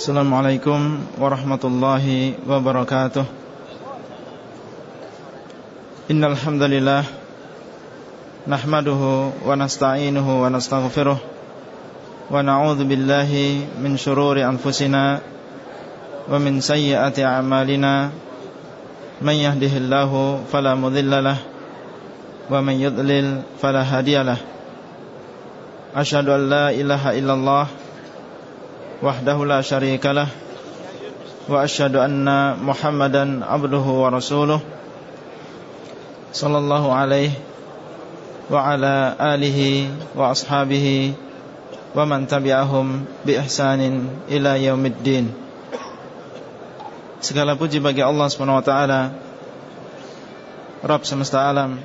Assalamualaikum warahmatullahi wabarakatuh. Innal hamdalillah nahmaduhu wa nasta'inuhu wa nastaghfiruh wa na'udzu billahi min shururi anfusina wa min sayyiati a'malina. Man yahdihillahu fala mudhillalah wa man yudlil fala hadiyalah an la ilaha illallah wa ashhadu anna Muhammadan abduhu wa rasuluh sallallahu alaihi wa ala alihi wa ashabihi wa man tabi'ahum bi ihsanin ila yaumiddin Segala puji bagi Allah Subhanahu wa taala Rabb semesta alam.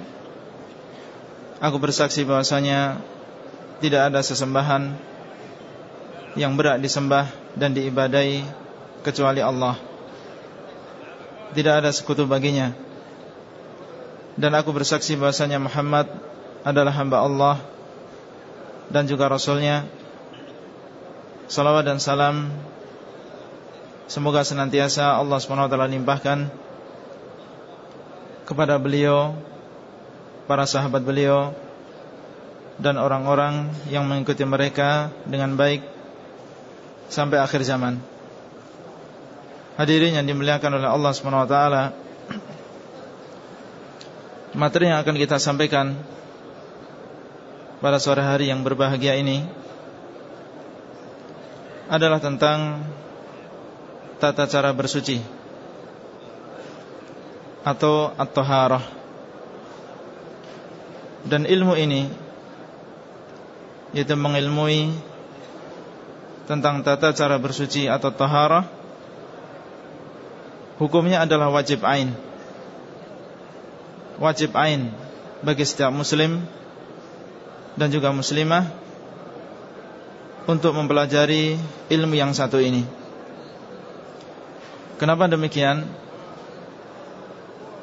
Aku bersaksi bahwasanya tidak ada sesembahan yang berat disembah dan diibadai kecuali Allah. Tidak ada sekutu baginya. Dan aku bersaksi bahasanya Muhammad adalah hamba Allah Dan juga Rasulnya. Salawat dan salam Semoga senantiasa Allah SWT limpahkan Kepada beliau Para sahabat beliau Dan orang-orang yang mengikuti mereka Dengan baik Sampai akhir zaman Hadirin yang dimuliakan oleh Allah SWT materi yang akan kita sampaikan pada sore hari yang berbahagia ini adalah tentang tata cara bersuci atau at-taharah. Dan ilmu ini yaitu mengilmui tentang tata cara bersuci atau taharah hukumnya adalah wajib ain wajib ain bagi setiap muslim dan juga muslimah untuk mempelajari ilmu yang satu ini. Kenapa demikian?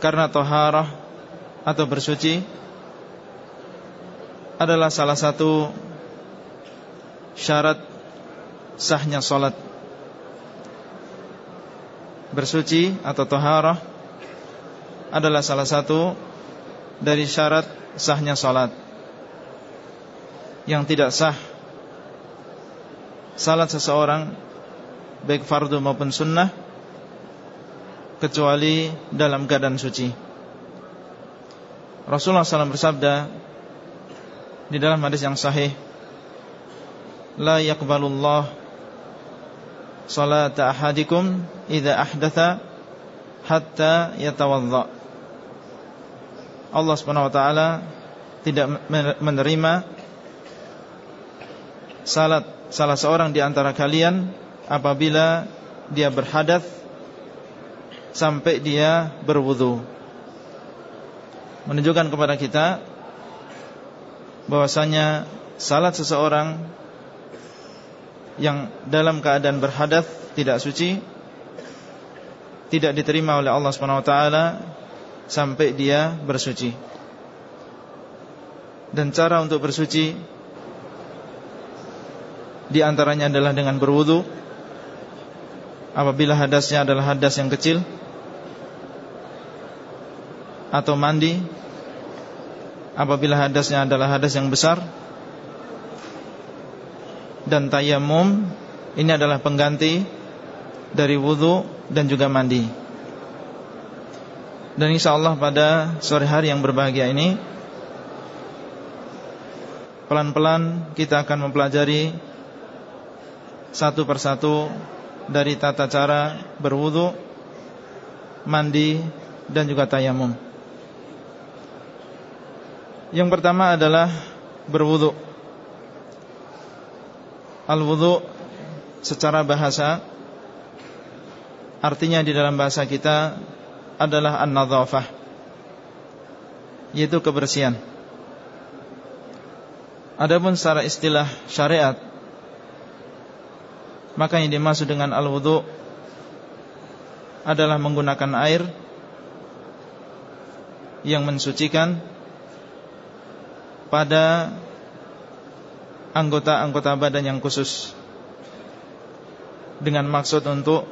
Karena toharah atau bersuci adalah salah satu syarat sahnya solat. Bersuci atau toharah adalah salah satu dari syarat sahnya salat. Yang tidak sah salat seseorang baik fardu maupun sunnah kecuali dalam keadaan suci. Rasulullah SAW bersabda di dalam hadis yang sahih, "La yaqbalullah salata ahadikum idza ahdatha hatta yatawadda." Allah Subhanahu wa taala tidak menerima salat salah seorang di antara kalian apabila dia berhadas sampai dia berwudu. Menunjukkan kepada kita bahwasanya salat seseorang yang dalam keadaan berhadas tidak suci tidak diterima oleh Allah Subhanahu wa taala sampai dia bersuci. Dan cara untuk bersuci di antaranya adalah dengan berwudu. Apabila hadasnya adalah hadas yang kecil atau mandi apabila hadasnya adalah hadas yang besar dan tayamum ini adalah pengganti dari wudu dan juga mandi. Dan insya Allah pada sore hari yang berbahagia ini Pelan-pelan kita akan mempelajari Satu persatu Dari tata cara berwudu Mandi Dan juga tayamum Yang pertama adalah Berwudu Al-wudu Secara bahasa Artinya di dalam bahasa kita adalah an-nadhafah yaitu kebersihan. Adapun secara istilah syariat maka yang dimaksud dengan al-wudu adalah menggunakan air yang mensucikan pada anggota-anggota badan yang khusus dengan maksud untuk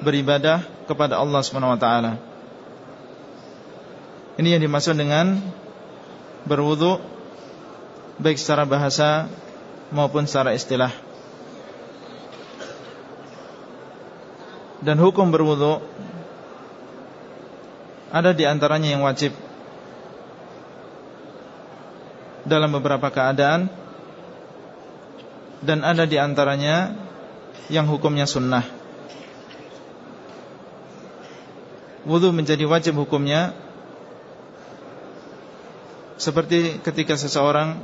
beribadah kepada Allah Subhanahu wa taala. Ini yang dimaksud dengan berwudu baik secara bahasa maupun secara istilah. Dan hukum berwudu ada di antaranya yang wajib dalam beberapa keadaan dan ada di antaranya yang hukumnya sunnah. Wudu menjadi wajib hukumnya seperti ketika seseorang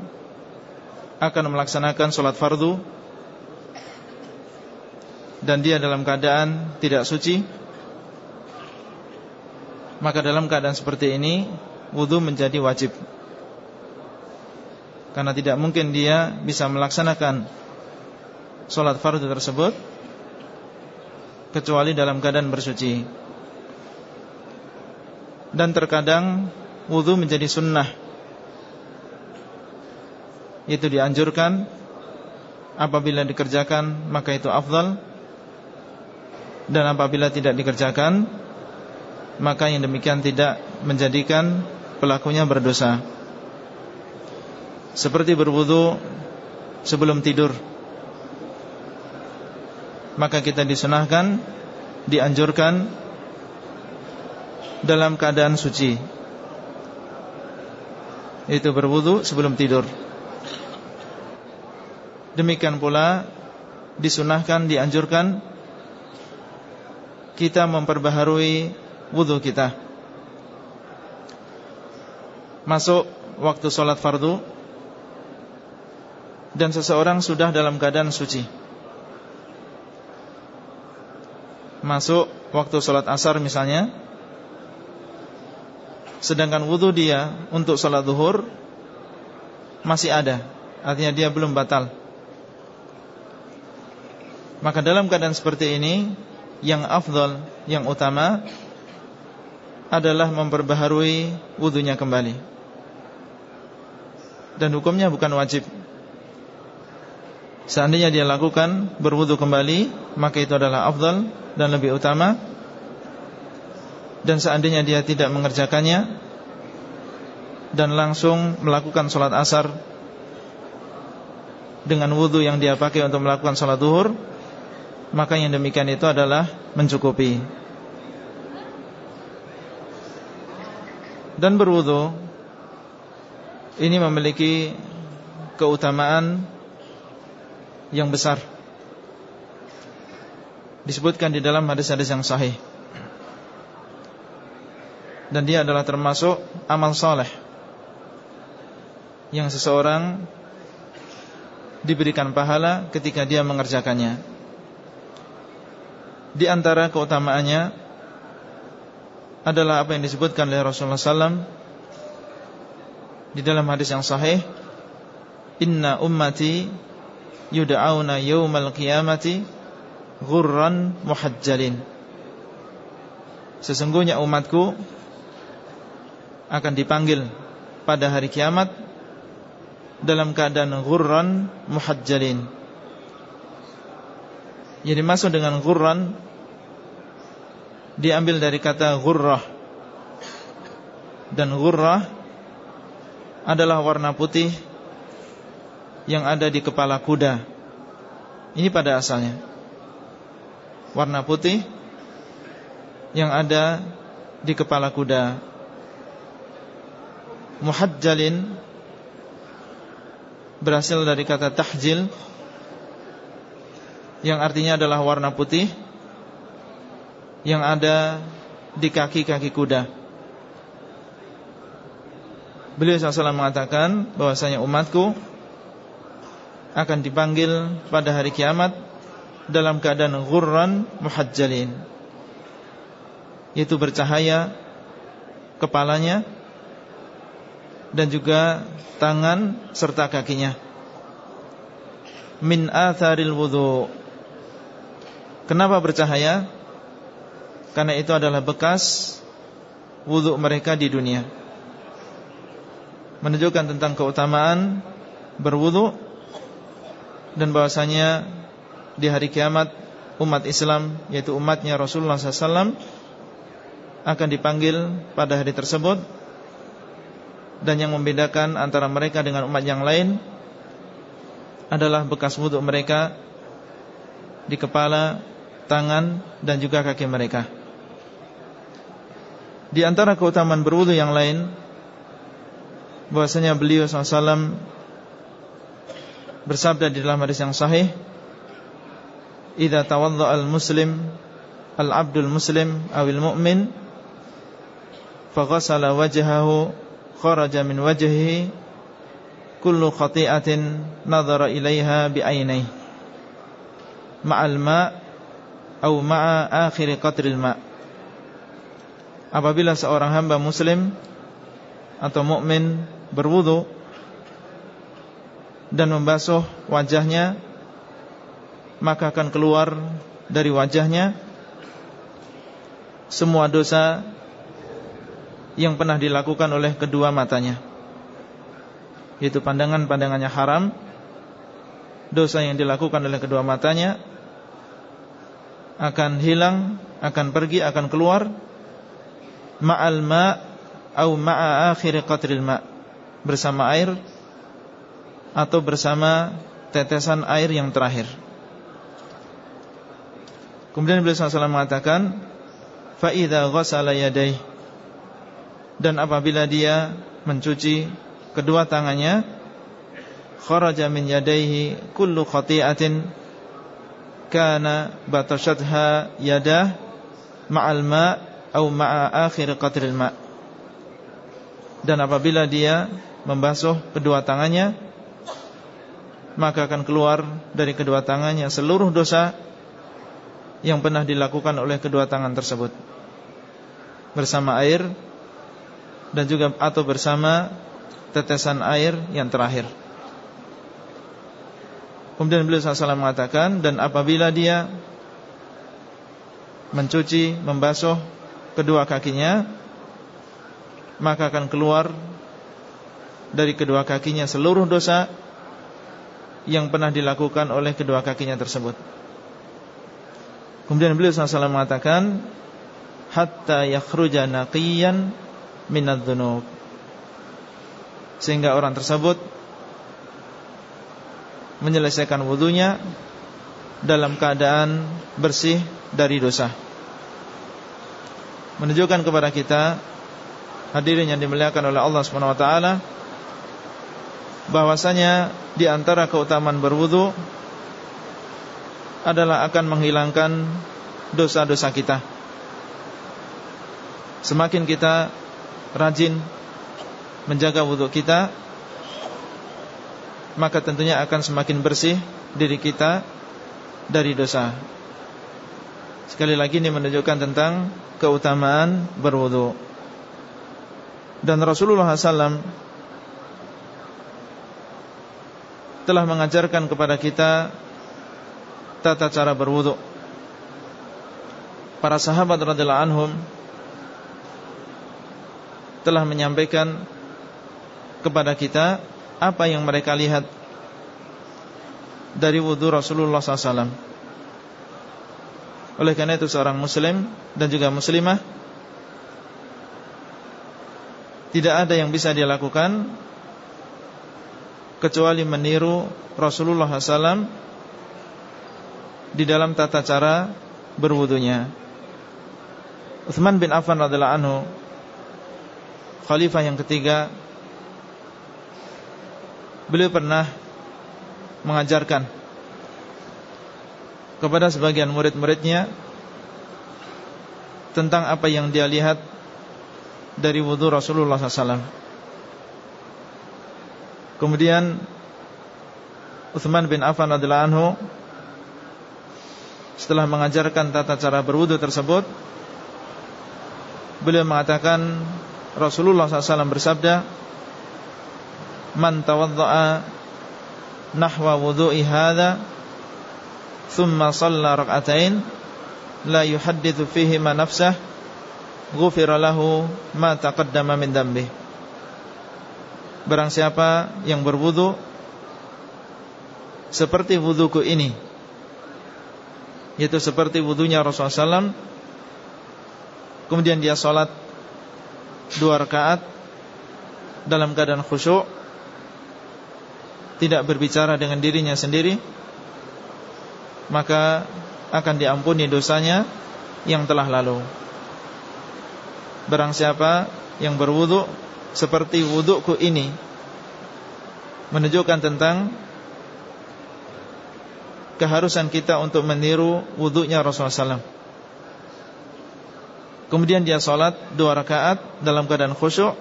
akan melaksanakan sholat fardu dan dia dalam keadaan tidak suci, maka dalam keadaan seperti ini wudu menjadi wajib. Karena tidak mungkin dia bisa melaksanakan sholat fardu tersebut kecuali dalam keadaan bersuci. Dan terkadang wudhu menjadi sunnah. Itu dianjurkan Apabila dikerjakan maka itu afdal. Dan apabila tidak dikerjakan Maka yang demikian tidak menjadikan pelakunya berdosa. Seperti berwudhu sebelum tidur maka kita disunahkan dianjurkan dalam keadaan suci. Itu berwudu sebelum tidur. Demikian pula disunahkan dianjurkan kita memperbaharui wudu kita. Masuk waktu sholat fardu dan seseorang sudah dalam keadaan suci masuk waktu sholat asar misalnya. Sedangkan wudhu dia untuk sholat duhur Masih ada. Artinya dia belum batal. Maka dalam keadaan seperti ini Yang afdal, yang utama Adalah memperbaharui wudhunya kembali. Dan hukumnya bukan wajib Seandainya dia lakukan berwudu kembali Maka itu adalah afdal dan lebih utama. Dan seandainya dia tidak mengerjakannya Dan langsung melakukan sholat asar Dengan wudu yang dia pakai untuk melakukan sholat duhur Maka yang demikian itu adalah mencukupi. Dan berwudu Ini memiliki keutamaan yang besar disebutkan di dalam hadis-hadis yang sahih dan dia adalah termasuk amal soleh yang seseorang diberikan pahala ketika dia mengerjakannya. Di antara keutamaannya adalah apa yang disebutkan oleh Rasulullah SAW di dalam hadis yang sahih, Inna ummati yud'auna yaumal qiyamati ghurran muhajjalin. Sesungguhnya umatku akan dipanggil pada hari kiamat dalam keadaan ghurran muhajjalin. Yang dimaksud dengan ghurran diambil dari kata ghurrah. Dan ghurrah adalah warna putih yang ada di kepala kuda. Ini pada asalnya. Warna putih yang ada di kepala kuda. Muhajjalin berasal dari kata tahjil yang artinya adalah warna putih yang ada di kaki-kaki kuda. Beliau SAW mengatakan bahwasanya umatku akan dipanggil pada hari kiamat dalam keadaan ghurran muhajjalin. Yaitu bercahaya kepalanya dan juga tangan serta kakinya. Min atharil wudu. Kenapa bercahaya? Karena itu adalah bekas wudu mereka di dunia. Menunjukkan tentang keutamaan berwudu dan bahwasanya di hari kiamat umat Islam yaitu umatnya Rasulullah SAW akan dipanggil pada hari tersebut dan yang membedakan antara mereka dengan umat yang lain adalah bekas wudhu mereka di kepala, tangan dan juga kaki mereka. Di antara keutamaan berwudhu yang lain bahwasanya beliau SAW bersabda di dalam hadis yang sahih idza tawadda al-muslim al-abdul muslim awil mu'min faghasala wajhahu kharaja min wajhihi kullu khati'atin nadhara ilaiha bi'ainihi ma'al ma' atau ma'a akhir qatril ma' apabila seorang hamba muslim atau mukmin berwudu dan membasuh wajahnya maka akan keluar dari wajahnya semua dosa yang pernah dilakukan oleh kedua matanya. Yaitu pandangan-pandangannya haram dosa yang dilakukan oleh kedua matanya akan hilang akan pergi akan keluar. Ma'al ma' au ma'a akhir qatril ma' bersama air atau bersama tetesan air yang terakhir. Kemudian beliau SAW mengatakan Fa'idha ghasala yadai Dan apabila dia mencuci kedua tangannya Kharaja min yadaihi kullu khati'atin Kana batashadha yadah Ma'al ma' Au ma'a akhir qatril ma' Dan apabila dia membasuh kedua tangannya Maka akan keluar dari kedua tangannya seluruh dosa yang pernah dilakukan oleh kedua tangan tersebut bersama air dan juga atau bersama tetesan air yang terakhir. Kemudian beliau SAW mengatakan dan apabila dia mencuci, membasuh kedua kakinya maka akan keluar dari kedua kakinya seluruh dosa yang pernah dilakukan oleh kedua kakinya tersebut. Kemudian beliau SAW mengatakan hatta yakhruja naqiyan minadz dzunub. Sehingga orang tersebut menyelesaikan wudunya dalam keadaan bersih dari dosa. Menunjukkan kepada kita hadirin yang dimuliakan oleh Allah Subhanahu wa taala bahwasanya di antara keutamaan berwudu adalah akan menghilangkan dosa-dosa kita. Semakin kita rajin menjaga wudhu kita, maka tentunya akan semakin bersih diri kita dari dosa. Sekali lagi ini menunjukkan tentang keutamaan berwudhu. Dan Rasulullah SAW telah mengajarkan kepada kita tata cara berwudu. Para sahabat radhiyallahu anhum telah menyampaikan kepada kita apa yang mereka lihat dari wudu Rasulullah SAW. Oleh karena itu seorang muslim dan juga muslimah Tidak ada yang bisa dia lakukan Kecuali meniru Rasulullah SAW di dalam tata cara berwudunya. Uthman bin Affan radhiyallahu anhu khalifah yang ketiga beliau pernah mengajarkan kepada sebagian murid-muridnya tentang apa yang dia lihat dari wudhu Rasulullah SAW. Kemudian Uthman bin Affan radhiyallahu anhu setelah mengajarkan tata cara berwudu tersebut Beliau mengatakan Rasulullah SAW bersabda Man tawadda'a Nahwa wudu'i hadha Thumma salla rak'atain La yuhaddithu fihi ma nafsah Ghufira lahu Ma taqaddama min dambih Barang siapa yang berwudu Seperti wuduku ini Yaitu seperti wudhunya Rasulullah SAW Kemudian dia sholat Dua rakaat Dalam keadaan khusyuk Tidak berbicara dengan dirinya sendiri Maka akan diampuni dosanya Yang telah lalu. Barang siapa yang berwudhu Seperti wudhuku ini Menunjukkan tentang keharusan kita untuk meniru wudhunya Rasulullah SAW. Kemudian dia sholat dua rakaat dalam keadaan khusyuk,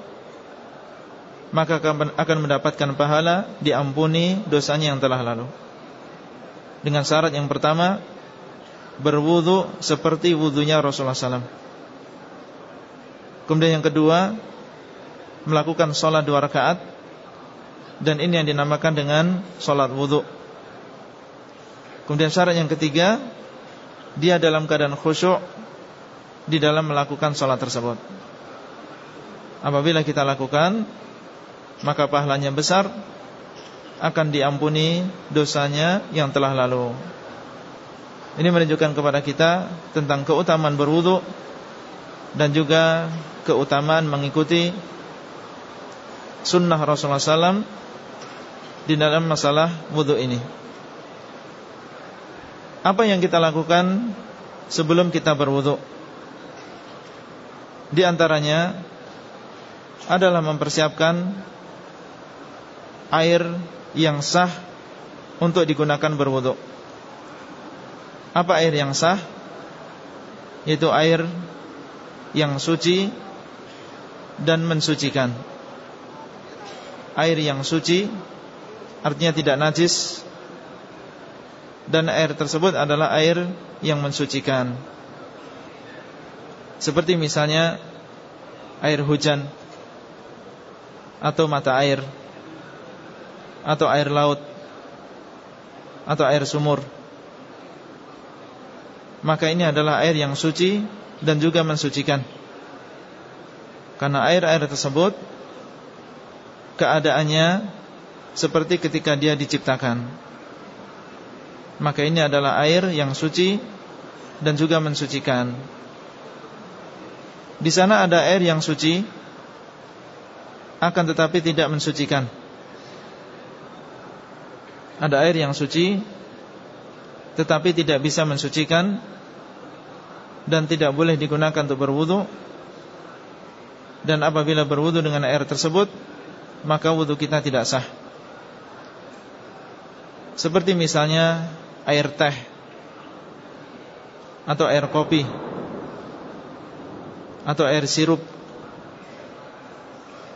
maka akan mendapatkan pahala diampuni dosanya yang telah lalu. Dengan syarat yang pertama, berwudhu seperti wudhunya Rasulullah SAW. Kemudian yang kedua, melakukan sholat dua rakaat, dan ini yang dinamakan dengan sholat wudhu. Kemudian syarat yang ketiga Dia dalam keadaan khusyuk Di dalam melakukan sholat tersebut Apabila kita lakukan Maka pahalanya besar Akan diampuni dosanya yang telah lalu Ini menunjukkan kepada kita Tentang keutamaan berwudu Dan juga keutamaan mengikuti Sunnah Rasulullah SAW Di dalam masalah wudu ini apa yang kita lakukan sebelum kita berwudu? Di antaranya adalah mempersiapkan air yang sah untuk digunakan berwudu. Apa air yang sah? Yaitu air yang suci dan mensucikan. Air yang suci artinya tidak najis dan air tersebut adalah air yang mensucikan. Seperti misalnya air hujan atau mata air atau air laut atau air sumur. Maka ini adalah air yang suci dan juga mensucikan. Karena air-air tersebut keadaannya seperti ketika dia diciptakan maka ini adalah air yang suci dan juga mensucikan. Di sana ada air yang suci akan tetapi tidak mensucikan. Ada air yang suci tetapi tidak bisa mensucikan dan tidak boleh digunakan untuk berwudu. Dan apabila berwudu dengan air tersebut, maka wudu kita tidak sah. Seperti misalnya air teh atau air kopi atau air sirup.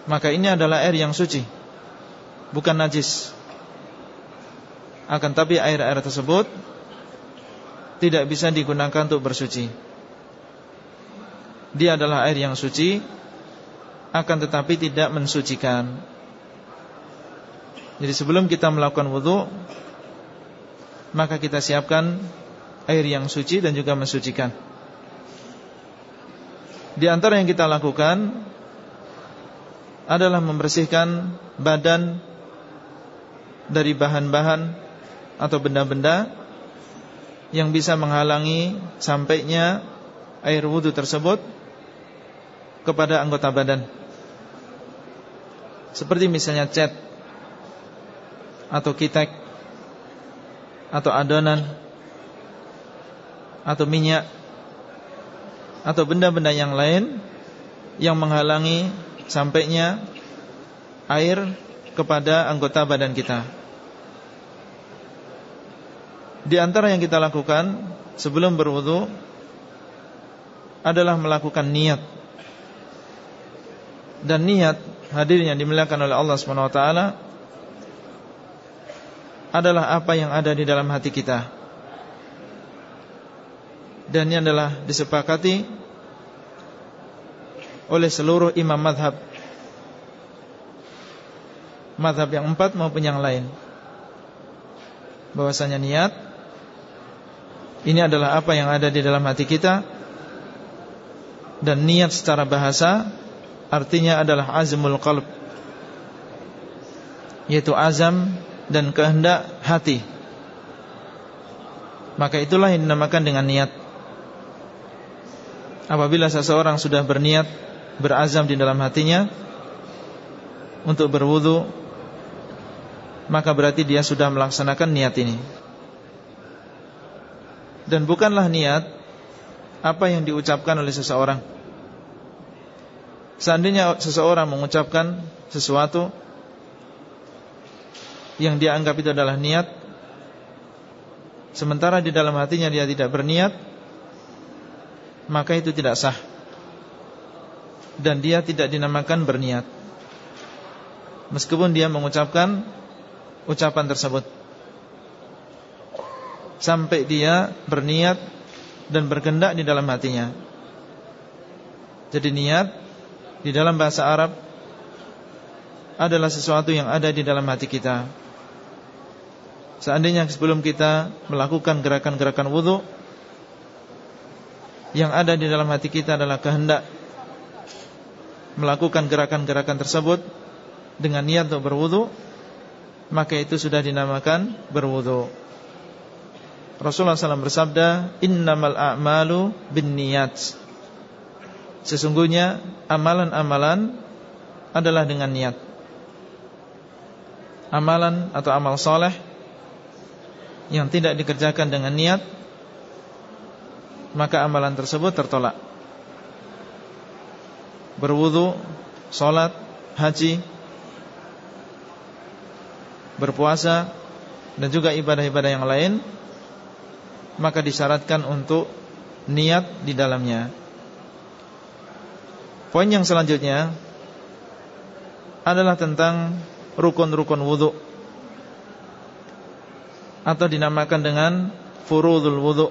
Maka ini adalah air yang suci bukan najis. Akan tapi air-air tersebut tidak bisa digunakan untuk bersuci. Dia adalah air yang suci akan tetapi tidak mensucikan jadi sebelum kita melakukan wudhu maka kita siapkan air yang suci dan juga mensucikan. Di antara yang kita lakukan adalah membersihkan badan dari bahan-bahan atau benda-benda yang bisa menghalangi sampainya air wudhu tersebut kepada anggota badan. Seperti misalnya cat atau kitek atau adonan atau minyak atau benda-benda yang lain yang menghalangi sampainya air kepada anggota badan kita. Di antara yang kita lakukan sebelum berwudu adalah melakukan niat. Dan niat hadirin yang dimuliakan oleh Allah Subhanahu wa taala adalah apa yang ada di dalam hati kita. Dan ini adalah disepakati Oleh seluruh imam madhab. Madhab yang empat maupun yang lain. Bahwasanya niat Ini adalah apa yang ada di dalam hati kita. Dan niat secara bahasa Artinya adalah azmul qalb. Yaitu azam dan kehendak hati. Maka itulah yang dinamakan dengan niat. Apabila seseorang sudah berniat Berazam di dalam hatinya Untuk berwudu Maka berarti dia sudah melaksanakan niat ini. Dan bukanlah niat Apa yang diucapkan oleh seseorang. Seandainya seseorang mengucapkan sesuatu Yang dia anggap itu adalah niat Sementara di dalam hatinya dia tidak berniat Maka itu tidak sah. Dan dia tidak dinamakan berniat. Meskipun dia mengucapkan Ucapan tersebut. Sampai dia berniat Dan berkendak di dalam hatinya. Jadi niat di dalam bahasa Arab adalah sesuatu yang ada di dalam hati kita. Seandainya sebelum kita melakukan gerakan-gerakan wudhu Yang ada di dalam hati kita adalah kehendak Melakukan gerakan-gerakan tersebut Dengan niat untuk berwudhu Maka itu sudah dinamakan berwudhu Rasulullah SAW bersabda Innamal a'malu bin niyat Sesungguhnya amalan-amalan adalah dengan niat. Amalan atau amal soleh Yang tidak dikerjakan dengan niat Maka amalan tersebut tertolak. Berwudu, sholat, haji Berpuasa Dan juga ibadah-ibadah yang lain Maka disyaratkan untuk niat di dalamnya. Poin yang selanjutnya adalah tentang rukun-rukun wudhu atau dinamakan dengan furudul wudhu.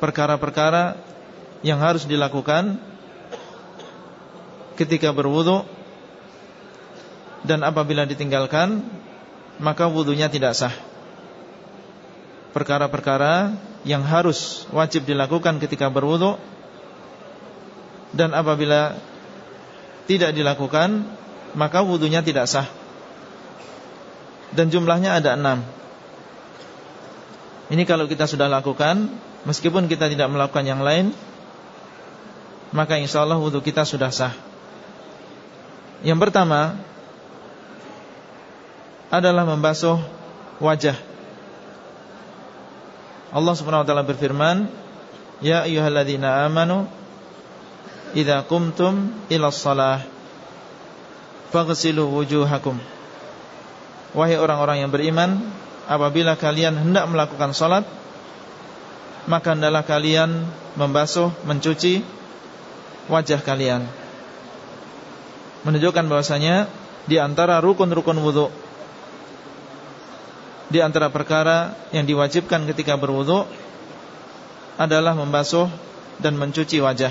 Perkara-perkara yang harus dilakukan ketika berwudhu dan apabila ditinggalkan maka wudhunya tidak sah. Perkara-perkara yang harus wajib dilakukan ketika berwudhu dan apabila tidak dilakukan maka wudhunya tidak sah dan jumlahnya ada enam. Ini kalau kita sudah lakukan meskipun kita tidak melakukan yang lain maka insya Allah wudhu kita sudah sah. Yang pertama adalah membasuh wajah. Allah subhanahu wa ta'ala berfirman Ya ayyuhalladzina amanu idza qumtum ila shalah faghsilu wujuhakum wahai orang-orang yang beriman apabila kalian hendak melakukan salat maka hendaklah kalian membasuh mencuci wajah kalian. Menunjukkan bahwasanya di antara rukun-rukun wudu di antara perkara yang diwajibkan ketika berwudu adalah membasuh dan mencuci wajah.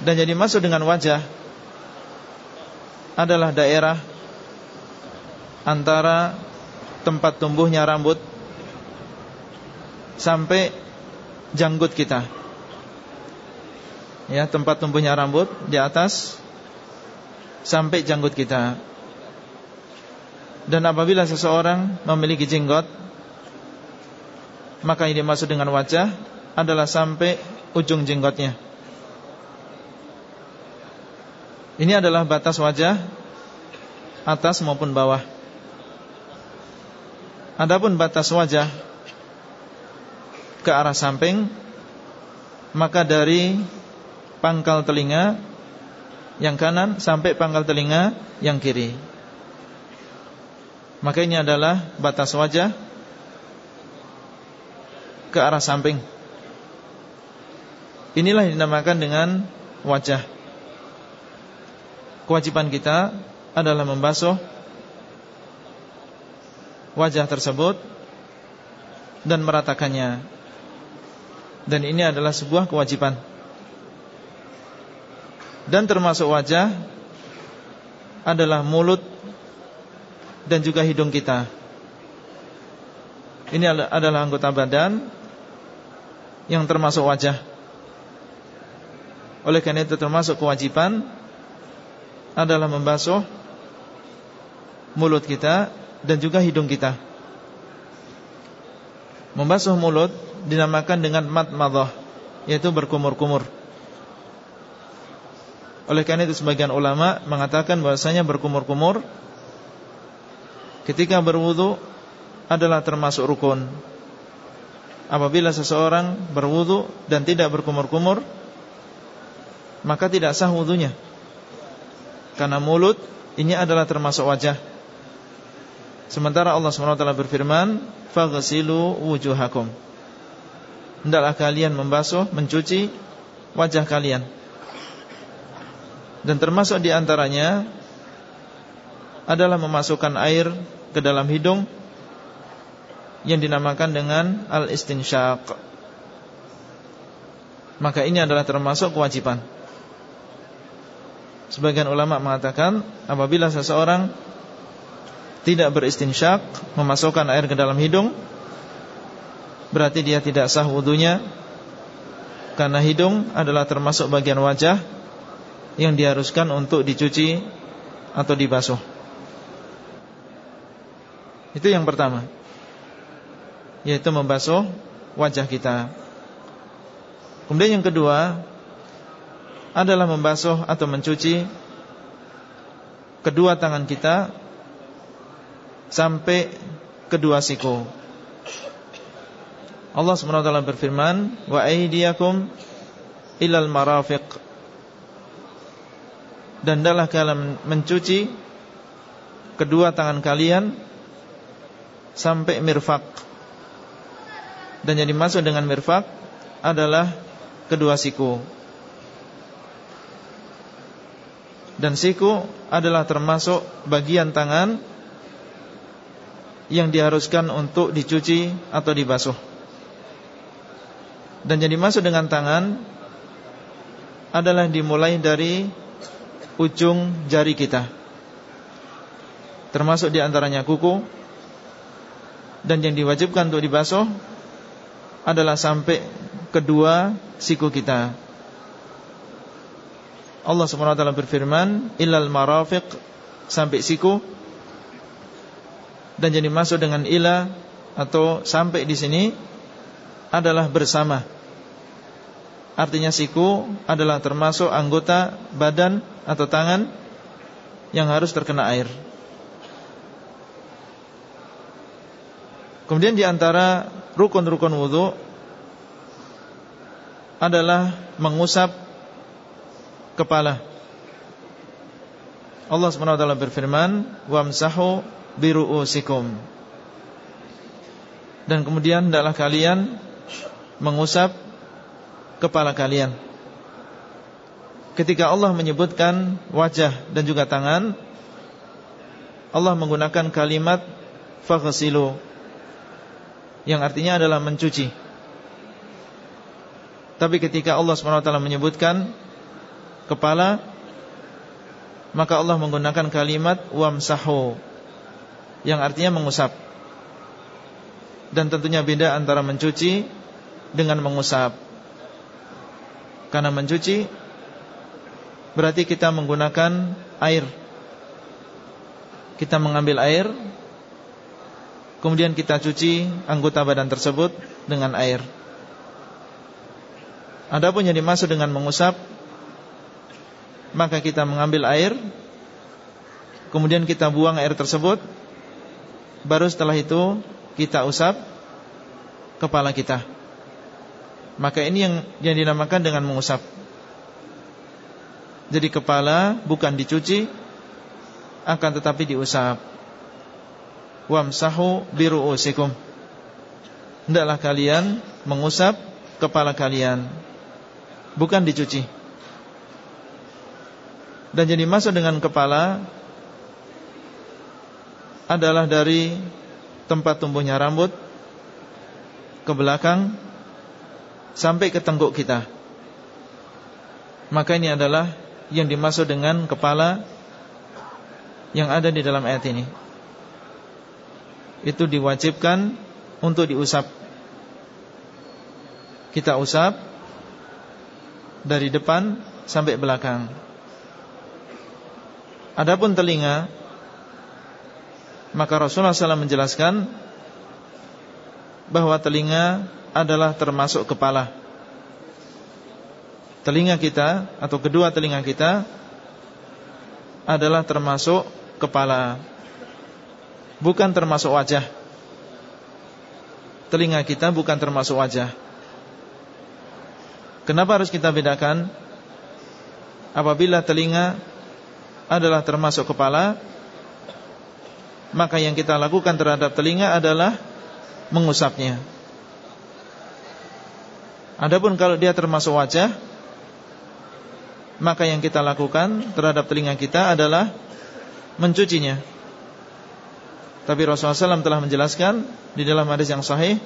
Dan jadi masuk dengan wajah adalah daerah antara tempat tumbuhnya rambut sampai janggut kita. Ya, tempat tumbuhnya rambut di atas sampai janggut kita. Dan apabila seseorang memiliki jenggot maka ini masuk dengan wajah adalah sampai ujung jenggotnya. Ini adalah batas wajah atas maupun bawah. Adapun batas wajah ke arah samping maka dari pangkal telinga yang kanan sampai pangkal telinga yang kiri. Maka ini adalah batas wajah ke arah samping. Inilah yang dinamakan dengan wajah kewajiban kita adalah membasuh wajah tersebut dan meratakannya. Dan ini adalah sebuah kewajiban. Dan termasuk wajah adalah mulut dan juga hidung kita. Ini adalah anggota badan yang termasuk wajah. Oleh karena itu termasuk kewajiban adalah membasuh mulut kita dan juga hidung kita. Membasuh mulut dinamakan dengan matmadah Yaitu berkumur-kumur. Oleh karena itu sebagian ulama mengatakan bahwasanya berkumur-kumur Ketika berwudu adalah termasuk rukun. Apabila seseorang berwudu dan tidak berkumur-kumur Maka tidak sah wudunya. Karena mulut ini adalah termasuk wajah Sementara Allah SWT berfirman Faghsilu wujuhakum. Hendaklah kalian membasuh, mencuci wajah kalian. Dan termasuk di antaranya Adalah memasukkan air ke dalam hidung Yang dinamakan dengan Al-istinsyaq Maka ini adalah termasuk kewajiban. Sebagian ulama mengatakan Apabila seseorang tidak beristinsyak memasukkan air ke dalam hidung berarti dia tidak sah wudunya karena hidung adalah termasuk bagian wajah yang diharuskan untuk dicuci atau dibasuh. Itu yang pertama. Yaitu membasuh wajah kita. Kemudian yang kedua adalah membasuh atau mencuci kedua tangan kita sampai kedua siku. Allah SWT berfirman, "Wa aydiyakum ilal marafiq." Dan adalah kalian mencuci kedua tangan kalian sampai mirfak. Dan yang dimaksud dengan mirfak adalah kedua siku. Dan siku adalah termasuk bagian tangan yang diharuskan untuk dicuci atau dibasuh. Dan jadi masuk dengan tangan adalah dimulai dari ujung jari kita. Termasuk di antaranya kuku dan yang diwajibkan untuk dibasuh adalah sampai kedua siku kita. Allah SWT berfirman, "Illal marafiq" sampai siku dan jadi masuk dengan ila atau sampai di sini adalah bersama. Artinya siku adalah termasuk anggota badan atau tangan yang harus terkena air. Kemudian di antara rukun-rukun wudhu adalah mengusap kepala. Allah SWT berfirman, "Wamsahu biru'usikum. Dan kemudian hendaklah kalian mengusap kepala kalian. Ketika Allah menyebutkan wajah dan juga tangan Allah menggunakan kalimat faghsilu yang artinya adalah mencuci. Tapi ketika Allah SWT menyebutkan kepala maka Allah menggunakan kalimat wamsahu yang artinya mengusap. Dan tentunya beda antara mencuci dengan mengusap. Karena mencuci berarti kita menggunakan air. Kita mengambil air Kemudian kita cuci anggota badan tersebut dengan air Adapun yang dimaksud dengan mengusap Maka kita mengambil air Kemudian kita buang air tersebut Baru setelah itu kita usap kepala kita. Maka ini yang yang dinamakan dengan mengusap. Jadi kepala bukan dicuci akan tetapi diusap. Wamsahu biru'usikum. Hendaklah kalian mengusap kepala kalian bukan dicuci. Dan jadi masuk dengan kepala adalah dari tempat tumbuhnya rambut ke belakang sampai ke tengguk kita. Maka ini adalah yang dimaksud dengan kepala yang ada di dalam ayat ini. Itu diwajibkan untuk diusap. Kita usap dari depan sampai belakang. Adapun telinga maka Rasulullah SAW menjelaskan bahwa telinga adalah termasuk kepala. Telinga kita atau kedua telinga kita adalah termasuk kepala. Bukan termasuk wajah. Telinga kita bukan termasuk wajah. Kenapa harus kita bedakan? Apabila telinga adalah termasuk kepala, maka yang kita lakukan terhadap telinga adalah mengusapnya. Adapun kalau dia termasuk wajah, maka yang kita lakukan terhadap telinga kita adalah mencucinya. Tapi Rasulullah SAW telah menjelaskan di dalam hadis yang sahih,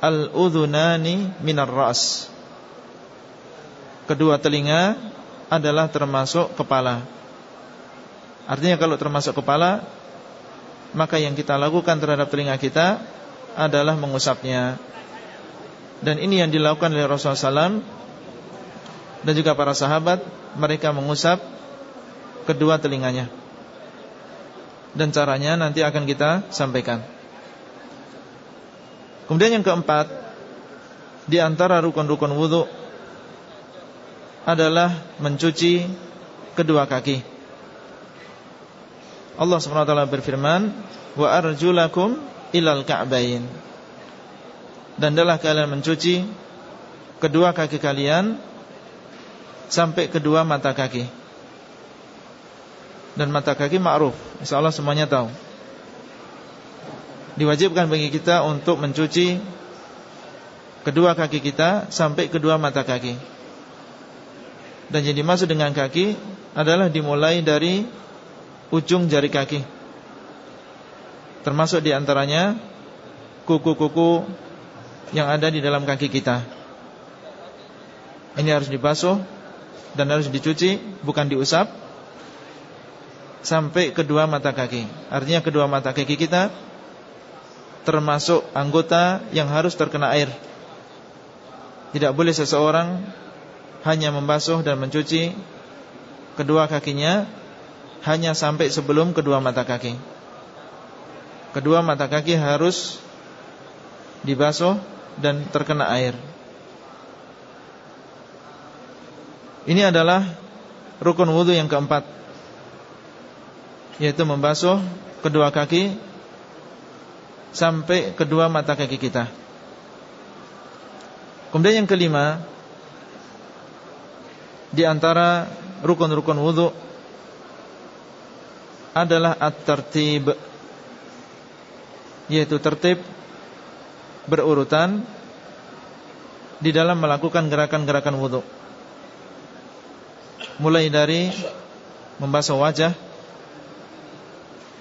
al-udhunani minar ras. Kedua telinga adalah termasuk kepala. Artinya kalau termasuk kepala, maka yang kita lakukan terhadap telinga kita adalah mengusapnya. Dan ini yang dilakukan oleh Rasulullah SAW Dan juga para sahabat Mereka mengusap Kedua telinganya. Dan caranya nanti akan kita sampaikan. Kemudian yang keempat Di antara rukun-rukun wudhu Adalah mencuci Kedua kaki Allah SWT berfirman Wa arjulakum ilal ka'bain dan adalah kalian mencuci kedua kaki kalian sampai kedua mata kaki. Dan mata kaki ma'ruf, insyaallah semuanya tahu. Diwajibkan bagi kita untuk mencuci kedua kaki kita sampai kedua mata kaki. Dan jadi dimaksud dengan kaki adalah dimulai dari ujung jari kaki. Termasuk di antaranya kuku-kuku yang ada di dalam kaki kita. Ini harus dibasuh dan harus dicuci, bukan diusap sampai kedua mata kaki. Artinya kedua mata kaki kita termasuk anggota yang harus terkena air. Tidak boleh seseorang hanya membasuh dan mencuci kedua kakinya hanya sampai sebelum kedua mata kaki. Kedua mata kaki harus dibasuh dan terkena air. Ini adalah rukun wudhu yang keempat Yaitu membasuh kedua kaki Sampai kedua mata kaki kita Kemudian yang kelima Di antara rukun-rukun wudhu Adalah at-tertib Yaitu tertib berurutan di dalam melakukan gerakan-gerakan wudhu. Mulai dari membasuh wajah,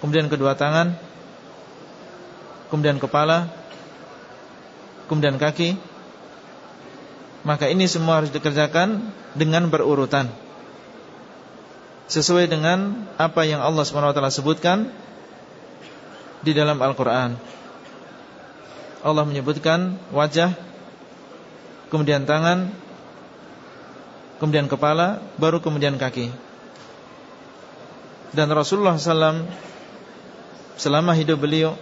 kemudian kedua tangan, kemudian kepala, kemudian kaki. Maka ini semua harus dikerjakan dengan berurutan. Sesuai dengan apa yang Allah SWT sebutkan di dalam Al-Quran. Allah menyebutkan wajah Kemudian tangan Kemudian kepala Baru kemudian kaki Dan Rasulullah SAW Selama hidup beliau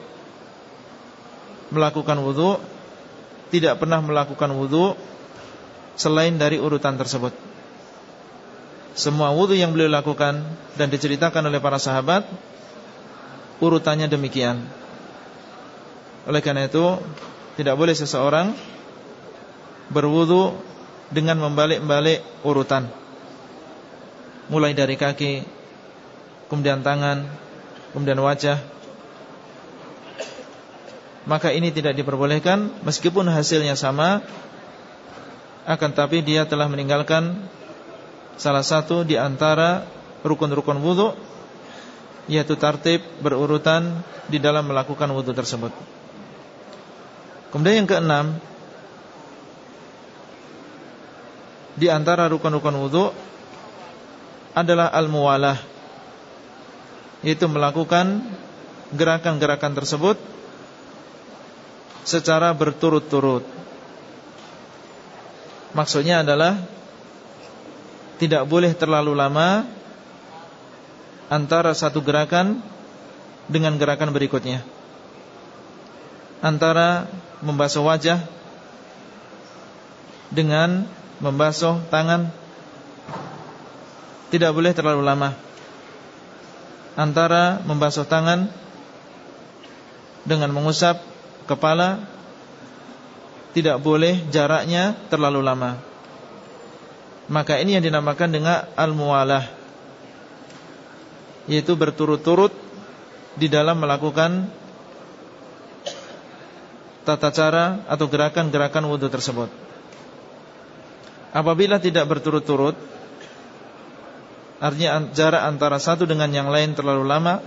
Melakukan wudhu Tidak pernah melakukan wudhu Selain dari urutan tersebut Semua wudhu yang beliau lakukan Dan diceritakan oleh para sahabat Urutannya demikian. Oleh karena itu Tidak boleh seseorang Berwudu Dengan membalik-balik urutan. Mulai dari kaki Kemudian tangan Kemudian wajah. Maka ini tidak diperbolehkan Meskipun hasilnya sama Akan tapi dia telah meninggalkan Salah satu di antara Rukun-rukun wudu Yaitu tartib berurutan Di dalam melakukan wudu tersebut. Kemudian yang keenam Di antara rukun-rukun wudhu Adalah al-muwalah Yaitu melakukan Gerakan-gerakan tersebut Secara berturut-turut. Maksudnya adalah Tidak boleh terlalu lama Antara satu gerakan Dengan gerakan berikutnya. Antara membasuh wajah dengan membasuh tangan. Tidak boleh terlalu lama. Antara membasuh tangan dengan mengusap kepala tidak boleh jaraknya terlalu lama maka ini yang dinamakan dengan al-muwalah yaitu berturut-turut di dalam melakukan tata cara atau gerakan-gerakan wudhu tersebut. Apabila tidak berturut-turut, artinya jarak antara satu dengan yang lain terlalu lama,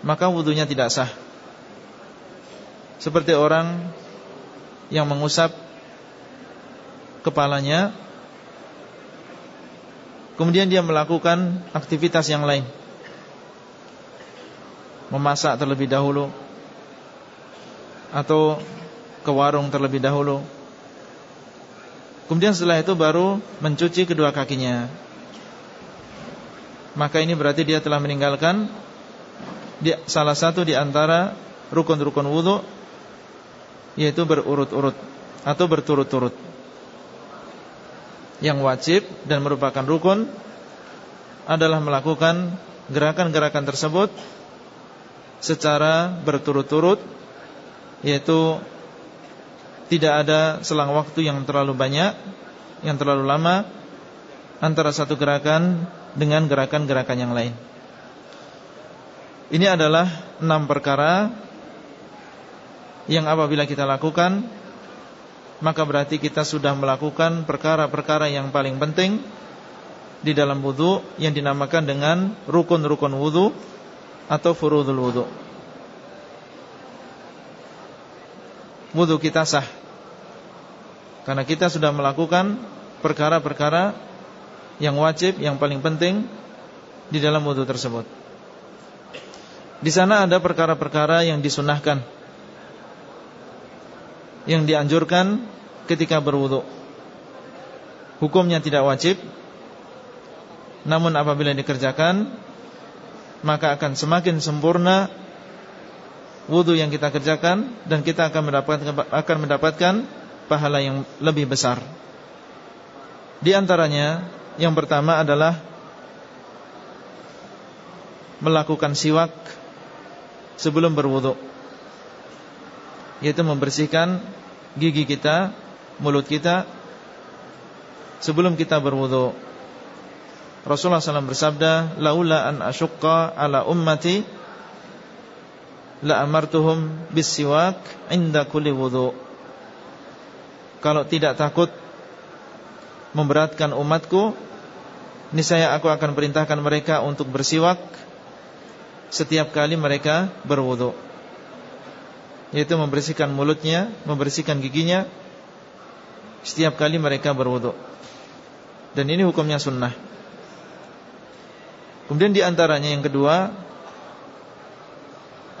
maka wudhunya tidak sah. Seperti orang yang mengusap kepalanya, kemudian dia melakukan aktivitas yang lain, memasak terlebih dahulu, atau ke warung terlebih dahulu. Kemudian setelah itu baru mencuci kedua kakinya. Maka ini berarti dia telah meninggalkan salah satu di antara rukun-rukun wudhu yaitu berurut-urut atau berturut-turut. Yang wajib dan merupakan rukun adalah melakukan gerakan-gerakan tersebut secara berturut-turut yaitu tidak ada selang waktu yang terlalu banyak, yang terlalu lama antara satu gerakan dengan gerakan-gerakan yang lain. Ini adalah enam perkara yang apabila kita lakukan maka berarti kita sudah melakukan perkara-perkara yang paling penting di dalam wudhu yang dinamakan dengan rukun-rukun wudhu atau furudul wudhu. wudhu kita sah Karena kita sudah melakukan perkara-perkara yang wajib, yang paling penting di dalam wudhu tersebut. Di sana ada perkara-perkara yang disunahkan, yang dianjurkan ketika berwudhu. Hukumnya tidak wajib, namun apabila dikerjakan, maka akan semakin sempurna wudhu yang kita kerjakan dan kita akan mendapatkan akan mendapatkan pahala yang lebih besar. Di antaranya yang pertama adalah melakukan siwak sebelum berwudhu yaitu membersihkan gigi kita, mulut kita sebelum kita berwudhu. Rasulullah SAW bersabda, "Laula an asyqa ala ummati la amartuhum bisiwak inda kulli wudu. Kalau tidak takut memberatkan umatku, niscaya aku akan perintahkan mereka untuk bersiwak setiap kali mereka berwudu. Yaitu membersihkan mulutnya, membersihkan giginya setiap kali mereka berwudu. Dan ini hukumnya sunnah. Kemudian di antaranya yang kedua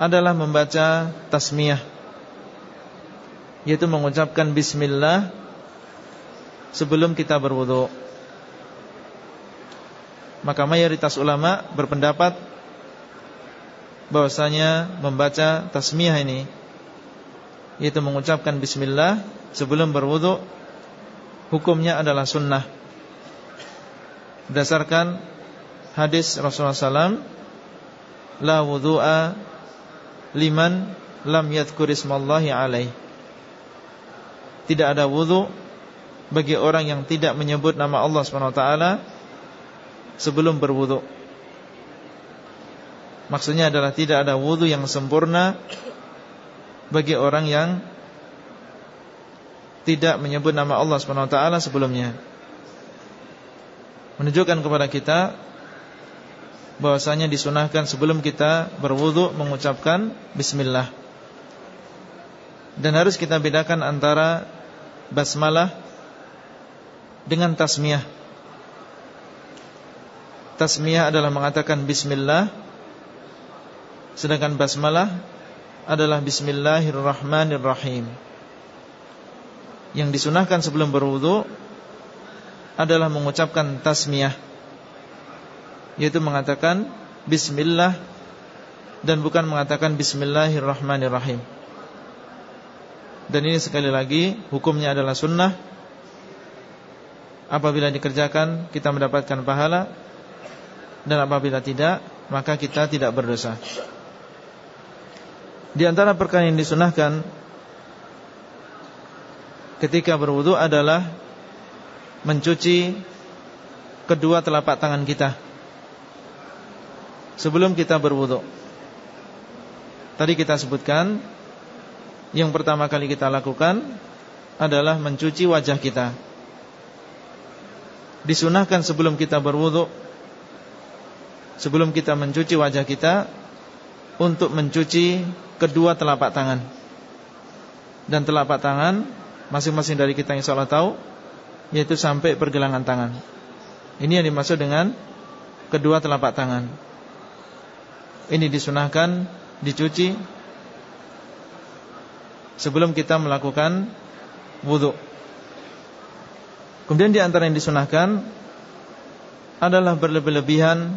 adalah membaca tasmiyah yaitu mengucapkan bismillah sebelum kita berwudu. Maka mayoritas ulama berpendapat bahwasanya membaca tasmiyah ini yaitu mengucapkan bismillah sebelum berwudu hukumnya adalah sunnah berdasarkan hadis Rasulullah SAW la wudu'a liman lam yadhkur ismallahi alaih. Tidak ada wudu bagi orang yang tidak menyebut nama Allah SWT sebelum berwudu. Maksudnya adalah tidak ada wudu yang sempurna bagi orang yang tidak menyebut nama Allah SWT sebelumnya. Menunjukkan kepada kita bahwasanya disunahkan sebelum kita berwudu mengucapkan bismillah. Dan harus kita bedakan antara basmalah dengan tasmiyah. Tasmiyah adalah mengatakan bismillah sedangkan basmalah adalah bismillahirrahmanirrahim. Yang disunahkan sebelum berwudu adalah mengucapkan tasmiyah yaitu mengatakan bismillah dan bukan mengatakan bismillahirrahmanirrahim. Dan ini sekali lagi hukumnya adalah sunnah Apabila dikerjakan kita mendapatkan pahala Dan apabila tidak maka kita tidak berdosa Di antara perkara yang disunahkan Ketika berwudu adalah Mencuci Kedua telapak tangan kita Sebelum kita berwudu. Tadi kita sebutkan Yang pertama kali kita lakukan Adalah mencuci wajah kita. Disunahkan sebelum kita berwudu Sebelum kita mencuci wajah kita Untuk mencuci kedua telapak tangan. Dan telapak tangan Masing-masing dari kita yang salah tahu Yaitu sampai pergelangan tangan. Ini yang dimaksud dengan Kedua telapak tangan. Ini disunahkan dicuci sebelum kita melakukan wudhu. Kemudian di antara yang disunahkan adalah berlebih-lebihan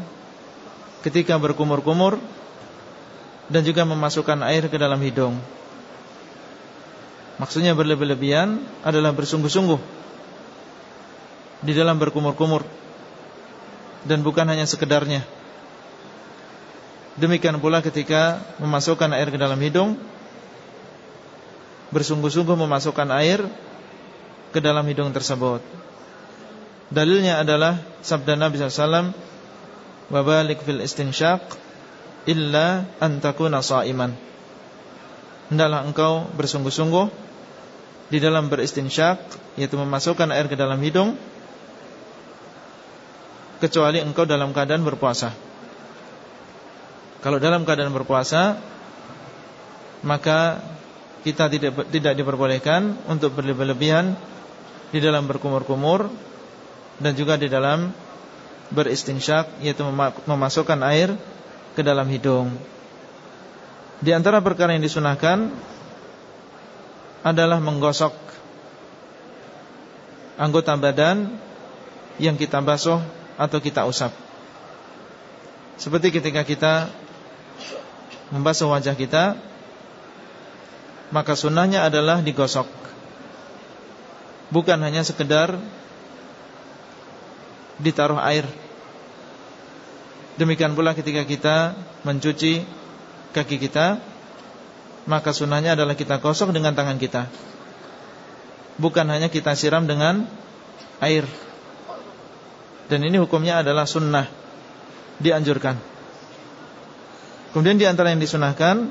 ketika berkumur-kumur dan juga memasukkan air ke dalam hidung. Maksudnya berlebih-lebihan adalah bersungguh-sungguh di dalam berkumur-kumur dan bukan hanya sekedarnya. Demikian pula ketika memasukkan air ke dalam hidung Bersungguh-sungguh memasukkan air ke dalam hidung tersebut Dalilnya adalah sabda Nabi SAW Wabalik fil istinsyaq Illa antakuna sa'iman. Hendaklah engkau bersungguh-sungguh Di dalam beristinsyak Yaitu memasukkan air ke dalam hidung Kecuali engkau dalam keadaan berpuasa. Kalau dalam keadaan berpuasa Maka kita tidak tidak diperbolehkan Untuk berlebihan Di dalam berkumur-kumur Dan juga di dalam beristinsyak Yaitu memasukkan air Ke dalam hidung. Di antara perkara yang disunahkan Adalah menggosok Anggota badan Yang kita basuh Atau kita usap. Seperti ketika kita membasuh wajah kita Maka sunnahnya adalah digosok. Bukan hanya sekedar Ditaruh air Demikian pula ketika kita mencuci kaki kita Maka sunnahnya adalah kita gosok dengan tangan kita. Bukan hanya kita siram dengan air. Dan ini hukumnya adalah sunnah Dianjurkan. Kemudian di antara yang disunahkan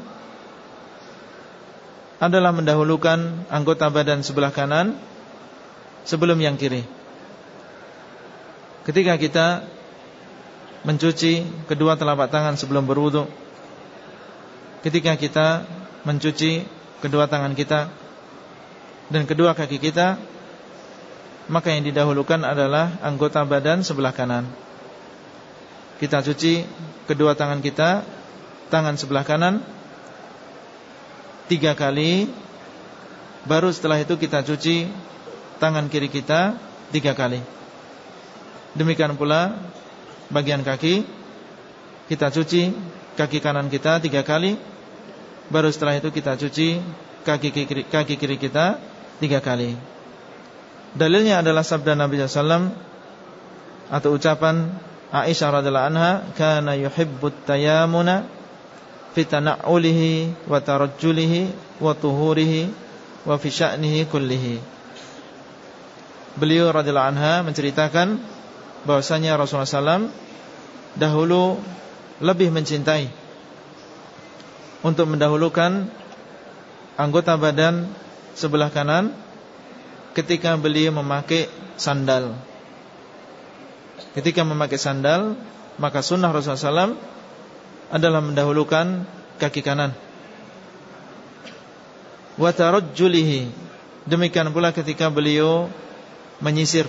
adalah mendahulukan anggota badan sebelah kanan sebelum yang kiri. Ketika kita mencuci kedua telapak tangan sebelum berwudu, ketika kita mencuci kedua tangan kita dan kedua kaki kita, maka yang didahulukan adalah anggota badan sebelah kanan. Kita cuci kedua tangan kita tangan sebelah kanan Tiga kali. Baru setelah itu kita cuci Tangan kiri kita Tiga kali. Demikian pula Bagian kaki. Kita cuci kaki kanan kita tiga kali. Baru setelah itu kita cuci Kaki kiri, kaki kiri kita Tiga kali. Dalilnya adalah sabda Nabi SAW Atau ucapan Aisyah radhiallahu anha Kana yuhibbut tayamuna fi tana'ulihi wa tarajjulihi wa tuhurihi wa fi sya'nihi kullihi. Beliau radhiyallahu anha menceritakan bahwasanya Rasulullah SAW dahulu lebih mencintai untuk mendahulukan anggota badan sebelah kanan ketika beliau memakai sandal. Ketika memakai sandal, maka sunnah Rasulullah SAW adalah mendahulukan kaki kanan. Wa tarajjulihi. Demikian pula ketika beliau menyisir.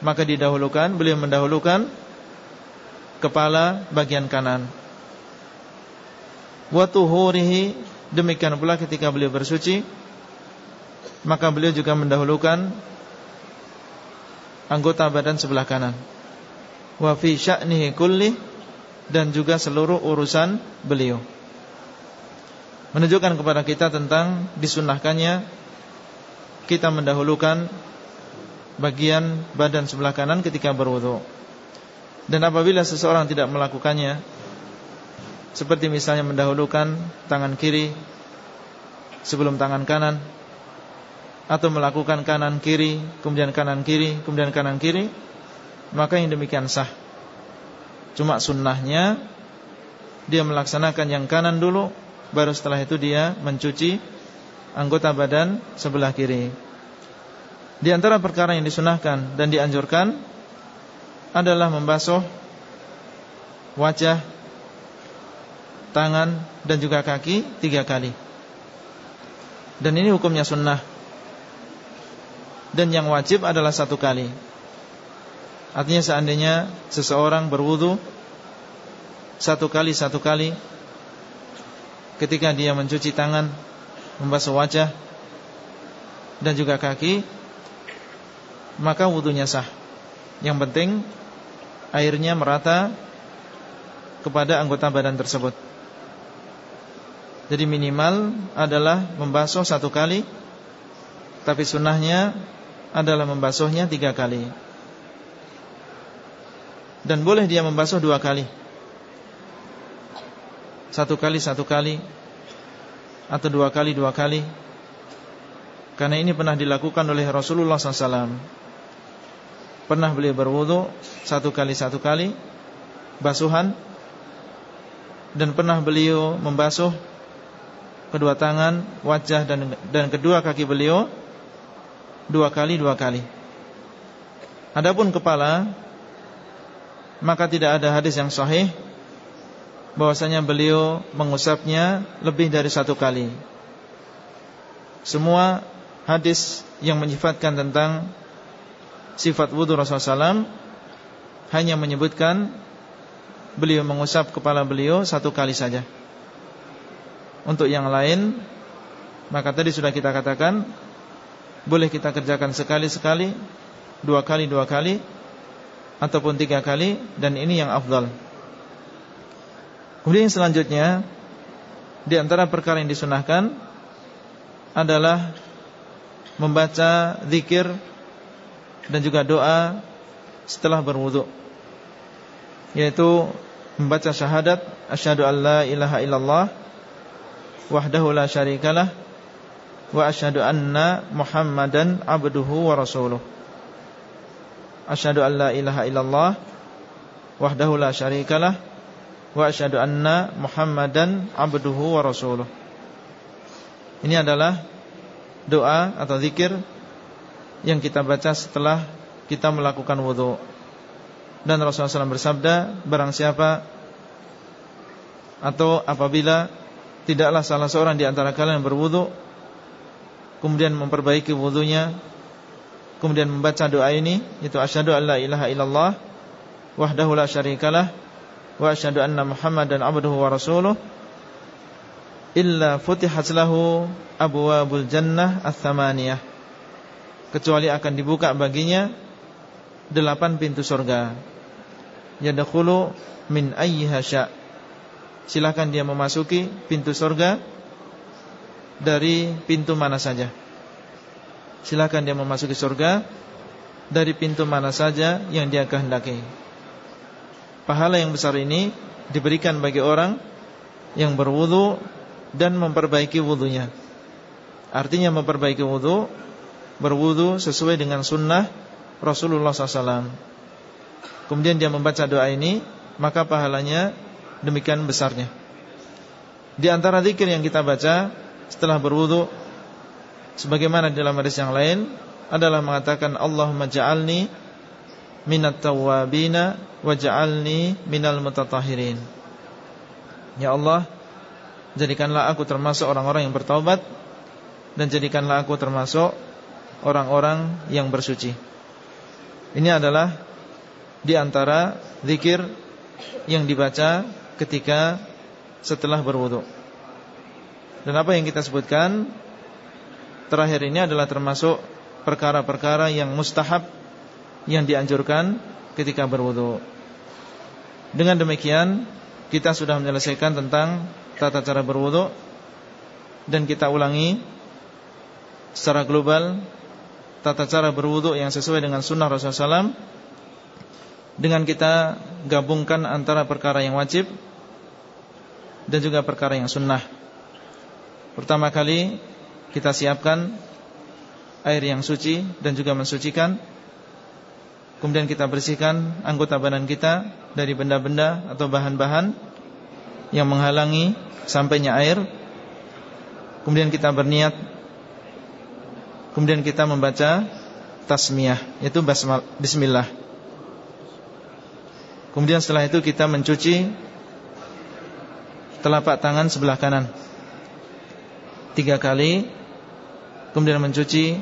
Maka didahulukan, beliau mendahulukan kepala bagian kanan. Wa tuhurihi. Demikian pula ketika beliau bersuci, maka beliau juga mendahulukan anggota badan sebelah kanan. Wa fi sya'nihi kulli dan juga seluruh urusan beliau. menunjukkan kepada kita tentang disunahkannya kita mendahulukan bagian badan sebelah kanan ketika berwudu. Dan apabila seseorang tidak melakukannya seperti misalnya mendahulukan tangan kiri sebelum tangan kanan atau melakukan kanan kiri kemudian kanan kiri kemudian kanan kiri maka yang demikian sah. Cuma sunnahnya dia melaksanakan yang kanan dulu baru setelah itu dia mencuci anggota badan sebelah kiri. Di antara perkara yang disunahkan dan dianjurkan adalah membasuh wajah, tangan dan juga kaki tiga kali. Dan ini hukumnya sunnah. Dan yang wajib adalah satu kali. Artinya seandainya seseorang berwudu satu kali satu kali ketika dia mencuci tangan membasuh wajah dan juga kaki maka wudhunya sah. Yang penting airnya merata kepada anggota badan tersebut. Jadi minimal adalah membasuh satu kali tapi sunnahnya adalah membasuhnya tiga kali. Dan boleh dia membasuh dua kali. Satu kali satu kali atau dua kali dua kali. Karena ini pernah dilakukan oleh Rasulullah SAW pernah beliau berwudu satu kali satu kali basuhan dan pernah beliau membasuh kedua tangan wajah dan dan kedua kaki beliau dua kali dua kali adapun kepala maka tidak ada hadis yang sahih bahwasanya beliau mengusapnya lebih dari satu kali. Semua hadis yang menyifatkan tentang sifat wudhu Rasulullah SAW hanya menyebutkan beliau mengusap kepala beliau satu kali saja. Untuk yang lain, maka tadi sudah kita katakan boleh kita kerjakan sekali-sekali, dua kali dua kali, ataupun tiga kali, dan ini yang afdal. Kemudian selanjutnya Di antara perkara yang disunahkan Adalah Membaca zikir Dan juga doa Setelah berwudu Yaitu Membaca syahadat Asyhadu an la ilaha illallah Wahdahu la syarikalah Wa asyhadu anna Muhammadan abduhu wa rasuluh Asyhadu an la ilaha illallah Wahdahu la syarikalah wa asyhadu anna Muhammadan abduhu wa rasuluh. Ini adalah doa atau zikir yang kita baca setelah kita melakukan wudhu Dan Rasulullah SAW bersabda Barang siapa Atau apabila Tidaklah salah seorang di antara kalian yang berwudhu Kemudian memperbaiki wudhunya Kemudian membaca doa ini Itu asyhadu an la ilaha illallah Wahdahu la syarikalah wa asyhadu anna Muhammadan abduhu wa rasuluh illa futihat lahu abwabul jannah ats-tsamaniyah kecuali akan dibuka baginya delapan pintu surga. Yadkhulu min ayyiha sya silakan dia memasuki pintu surga dari pintu mana saja. Silakan dia memasuki surga dari pintu mana saja yang dia kehendaki. Pahala yang besar ini diberikan bagi orang yang berwudu dan memperbaiki wudunya. Artinya memperbaiki wudu, berwudu sesuai dengan sunnah Rasulullah SAW. Kemudian dia membaca doa ini, maka pahalanya demikian besarnya. Di antara zikir yang kita baca setelah berwudu, sebagaimana dalam hadis yang lain, adalah mengatakan Allahumma ja'alni minat tawabina waj'alni minal mutatahirin. Ya Allah, jadikanlah aku termasuk orang-orang yang bertaubat dan jadikanlah aku termasuk orang-orang yang bersuci. Ini adalah di antara zikir yang dibaca ketika setelah berwudu. Dan apa yang kita sebutkan terakhir ini adalah termasuk perkara-perkara yang mustahab yang dianjurkan ketika berwudu. Dengan demikian kita sudah menyelesaikan tentang tata cara berwudu dan kita ulangi secara global tata cara berwudu yang sesuai dengan sunnah Rasulullah SAW dengan kita gabungkan antara perkara yang wajib dan juga perkara yang sunnah. Pertama kali kita siapkan air yang suci dan juga mensucikan. Kemudian kita bersihkan anggota badan kita dari benda-benda atau bahan-bahan yang menghalangi sampainya air. Kemudian kita berniat Kemudian kita membaca tasmiyah Yaitu bismillah. Kemudian setelah itu kita mencuci Telapak tangan sebelah kanan. Tiga kali. Kemudian mencuci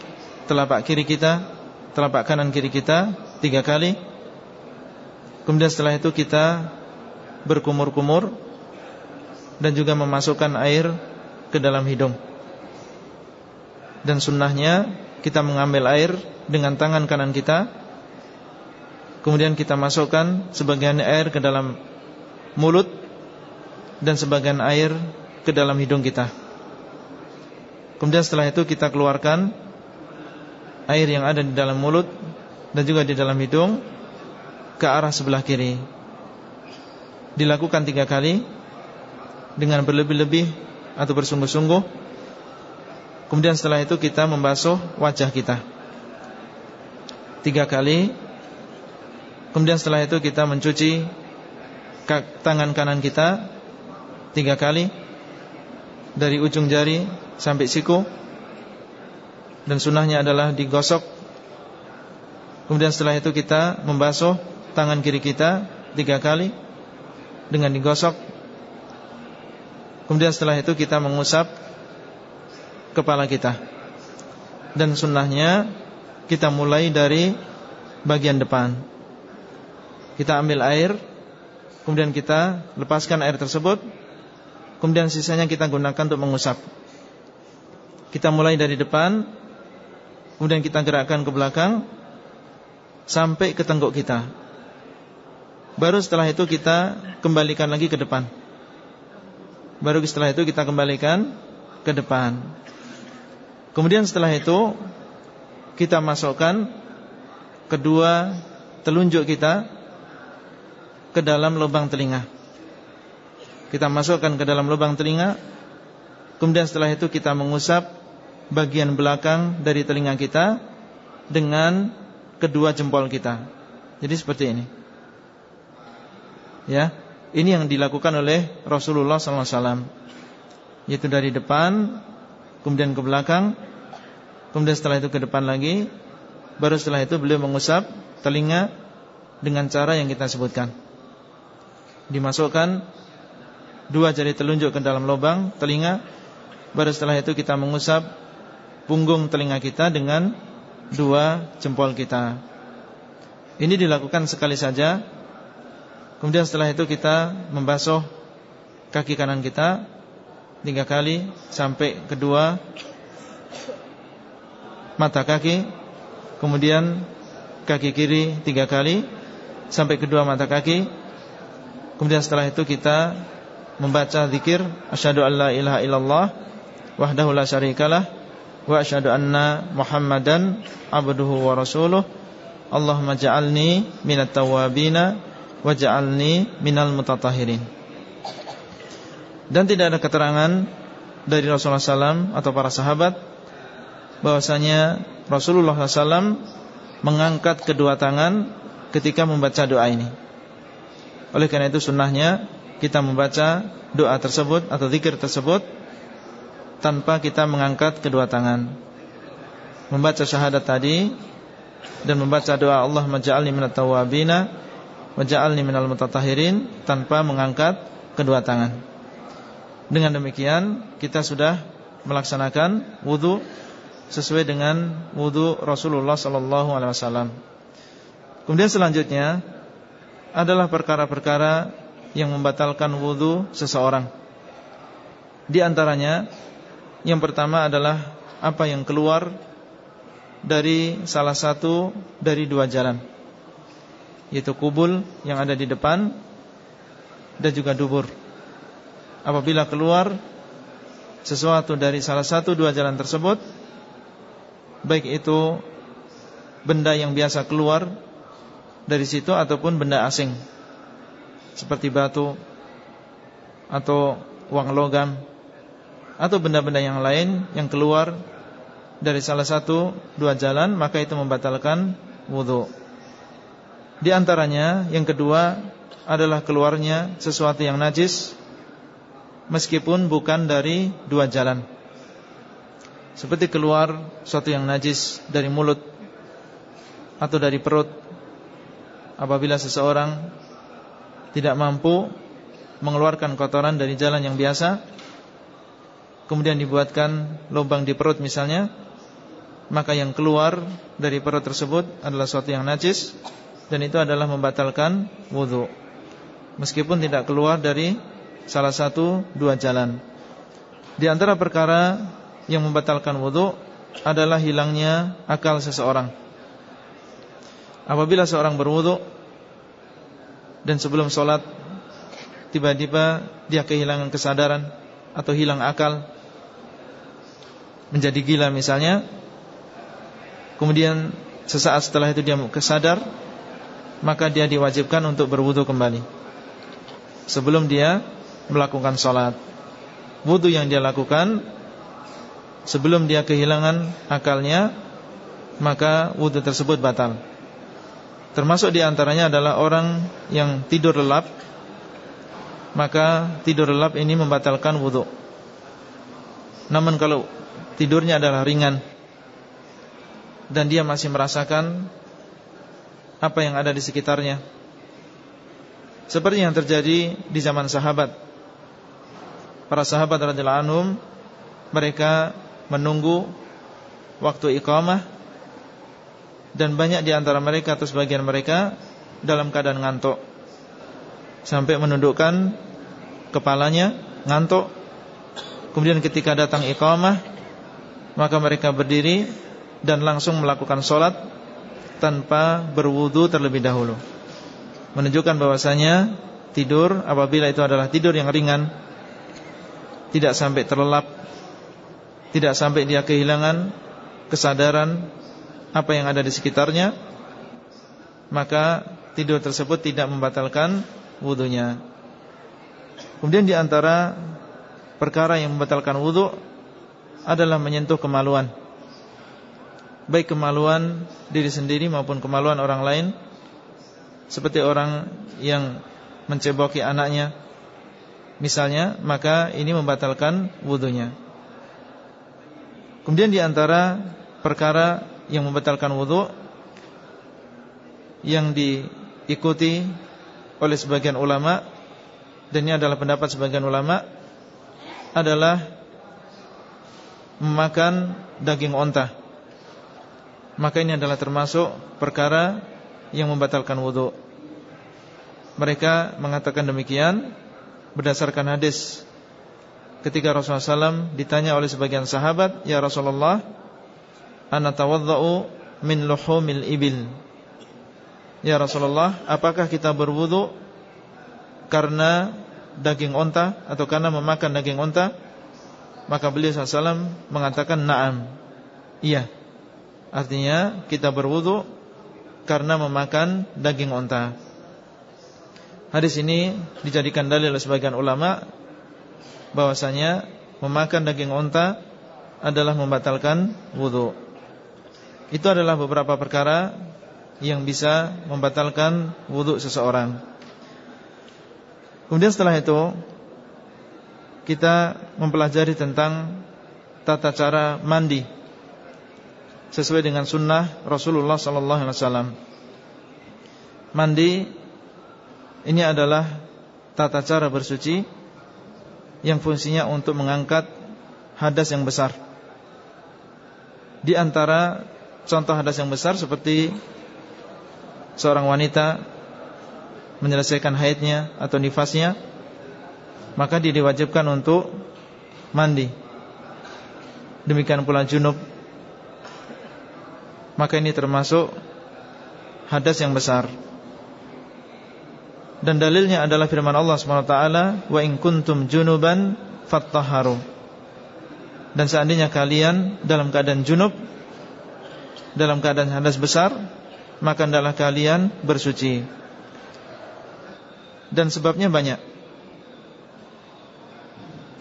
Telapak kiri kita Telapak kanan kiri kita Tiga kali. Kemudian setelah itu kita Berkumur-kumur Dan juga memasukkan air Ke dalam hidung dan sunnahnya kita mengambil air dengan tangan kanan kita Kemudian kita masukkan sebagian air ke dalam mulut Dan sebagian air ke dalam hidung kita. Kemudian setelah itu kita keluarkan Air yang ada di dalam mulut Dan juga di dalam hidung Ke arah sebelah kiri. Dilakukan tiga kali Dengan berlebih-lebih Atau bersungguh-sungguh Kemudian setelah itu kita membasuh wajah kita. Tiga kali. Kemudian setelah itu kita mencuci Tangan kanan kita Tiga kali. Dari ujung jari sampai siku. Dan sunnahnya adalah digosok. Kemudian setelah itu kita membasuh Tangan kiri kita Tiga kali Dengan digosok. Kemudian setelah itu kita mengusap kepala kita. Dan sunnahnya Kita mulai dari Bagian depan. Kita ambil air Kemudian kita lepaskan air tersebut Kemudian sisanya kita gunakan untuk mengusap. Kita mulai dari depan Kemudian kita gerakkan ke belakang Sampai ke tenggok kita. Baru setelah itu kita Kembalikan lagi ke depan. Baru setelah itu kita kembalikan Ke depan Kemudian setelah itu kita masukkan kedua telunjuk kita ke dalam lubang telinga. Kita masukkan ke dalam lubang telinga. Kemudian setelah itu kita mengusap bagian belakang dari telinga kita dengan kedua jempol kita. Jadi seperti ini. Ya, ini yang dilakukan oleh Rasulullah SAW. Yaitu dari depan, kemudian ke belakang, Kemudian setelah itu ke depan lagi Baru setelah itu beliau mengusap telinga Dengan cara yang kita sebutkan. Dimasukkan Dua jari telunjuk ke dalam lubang telinga Baru setelah itu kita mengusap Punggung telinga kita dengan Dua jempol kita. Ini dilakukan sekali saja. Kemudian setelah itu kita Membasuh kaki kanan kita Tiga kali Sampai kedua mata kaki Kemudian kaki kiri tiga kali Sampai kedua mata kaki. Kemudian setelah itu kita Membaca zikir Asyadu an la ilaha illallah Wahdahu la syarikalah Wa asyadu anna muhammadan Abduhu wa rasuluh. Allahumma ja'alni minat tawabina Wa ja'alni minal mutatahirin. Dan tidak ada keterangan Dari Rasulullah SAW Atau para sahabat bahwasanya Rasulullah SAW mengangkat kedua tangan ketika membaca doa ini. Oleh karena itu sunnahnya kita membaca doa tersebut atau zikir tersebut tanpa kita mengangkat kedua tangan. Membaca syahadat tadi dan membaca doa Allah maj'alni minat tawabina waj'alni minal mutatahhirin tanpa mengangkat kedua tangan. Dengan demikian kita sudah melaksanakan wudu sesuai dengan wudhu Rasulullah Sallallahu Alaihi Wasallam. Kemudian selanjutnya adalah perkara-perkara yang membatalkan wudhu seseorang. Di antaranya yang pertama adalah apa yang keluar dari salah satu dari dua jalan, yaitu kubul yang ada di depan dan juga dubur. Apabila keluar sesuatu dari salah satu dua jalan tersebut baik itu benda yang biasa keluar dari situ ataupun benda asing seperti batu atau uang logam atau benda-benda yang lain yang keluar dari salah satu dua jalan maka itu membatalkan wudhu. Di antaranya yang kedua adalah keluarnya sesuatu yang najis meskipun bukan dari dua jalan. Seperti keluar sesuatu yang najis dari mulut atau dari perut apabila seseorang tidak mampu mengeluarkan kotoran dari jalan yang biasa kemudian dibuatkan lubang di perut misalnya maka yang keluar dari perut tersebut adalah sesuatu yang najis dan itu adalah membatalkan wudhu meskipun tidak keluar dari salah satu dua jalan. Di antara perkara yang membatalkan wudhu adalah hilangnya akal seseorang. Apabila seorang berwudhu dan sebelum sholat tiba-tiba dia kehilangan kesadaran atau hilang akal menjadi gila misalnya Kemudian sesaat setelah itu dia kesadar Maka dia diwajibkan untuk berwudu kembali Sebelum dia melakukan sholat Wudu yang dia lakukan Sebelum dia kehilangan akalnya Maka wudu tersebut batal Termasuk di antaranya adalah orang yang tidur lelap Maka tidur lelap ini membatalkan wudu Namun kalau tidurnya adalah ringan dan dia masih merasakan apa yang ada di sekitarnya. Seperti yang terjadi di zaman sahabat. Para sahabat radhiyallahu anhum mereka menunggu waktu iqamah. Dan banyak di antara mereka atau sebagian mereka dalam keadaan ngantuk. Sampai menundukkan kepalanya ngantuk. Kemudian ketika datang iqamah maka mereka berdiri dan langsung melakukan sholat tanpa berwudu terlebih dahulu. Menunjukkan bahwasanya tidur apabila itu adalah tidur yang ringan Tidak sampai terlelap Tidak sampai dia kehilangan kesadaran apa yang ada di sekitarnya Maka tidur tersebut tidak membatalkan wudunya. Kemudian di antara perkara yang membatalkan wudu adalah menyentuh kemaluan. Baik kemaluan diri sendiri maupun kemaluan orang lain seperti orang yang menceboki anaknya misalnya maka ini membatalkan wudhunya kemudian di antara perkara yang membatalkan wudhu yang diikuti oleh sebagian ulama dan ini adalah pendapat sebagian ulama adalah memakan daging onta maka ini adalah termasuk perkara yang membatalkan wudhu. Mereka mengatakan demikian berdasarkan hadis ketika Rasulullah SAW ditanya oleh sebagian sahabat, Ya Rasulullah, ana min luhumil ibil. Ya Rasulullah, apakah kita berwudhu karena daging onta atau karena memakan daging onta? Maka beliau SAW mengatakan na'am. Iya. Artinya kita berwudu karena memakan daging onta. Hadis ini dijadikan dalil oleh sebagian ulama bahwasanya memakan daging onta adalah membatalkan wudu. Itu adalah beberapa perkara yang bisa membatalkan wudu seseorang. Kemudian setelah itu kita mempelajari tentang tata cara mandi sesuai dengan sunnah Rasulullah sallallahu alaihi wasallam. Mandi ini adalah tata cara bersuci yang fungsinya untuk mengangkat hadas yang besar. Di antara contoh hadas yang besar seperti seorang wanita menyelesaikan haidnya atau nifasnya, maka dia diwajibkan untuk mandi. Demikian pula junub maka ini termasuk hadas yang besar. Dan dalilnya adalah firman Allah SWT Wa in kuntum junuban fattaharu. Dan seandainya kalian dalam keadaan junub Dalam keadaan hadas besar Maka adalah kalian bersuci. Dan sebabnya banyak.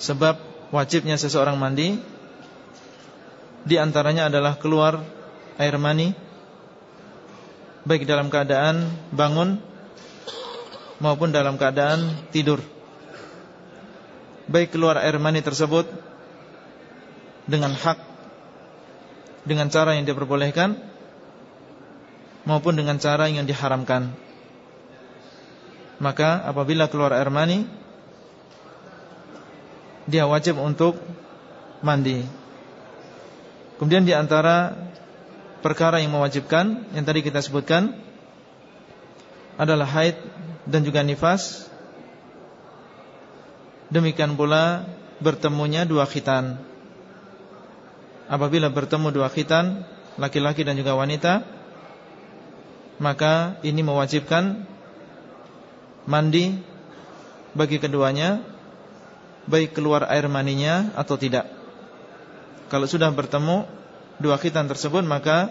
Sebab wajibnya seseorang mandi Di antaranya adalah keluar air mani Baik dalam keadaan bangun Maupun dalam keadaan tidur Baik keluar air mani tersebut dengan hak dengan cara yang diperbolehkan maupun dengan cara yang diharamkan. Maka apabila keluar air mani dia wajib untuk mandi. Kemudian di antara perkara yang mewajibkan yang tadi kita sebutkan adalah haid dan juga nifas. Demikian pula bertemunya dua khitan. Apabila bertemu dua khitan laki-laki dan juga wanita maka ini mewajibkan mandi bagi keduanya baik keluar air maninya atau tidak. Kalau sudah bertemu dua khitan tersebut maka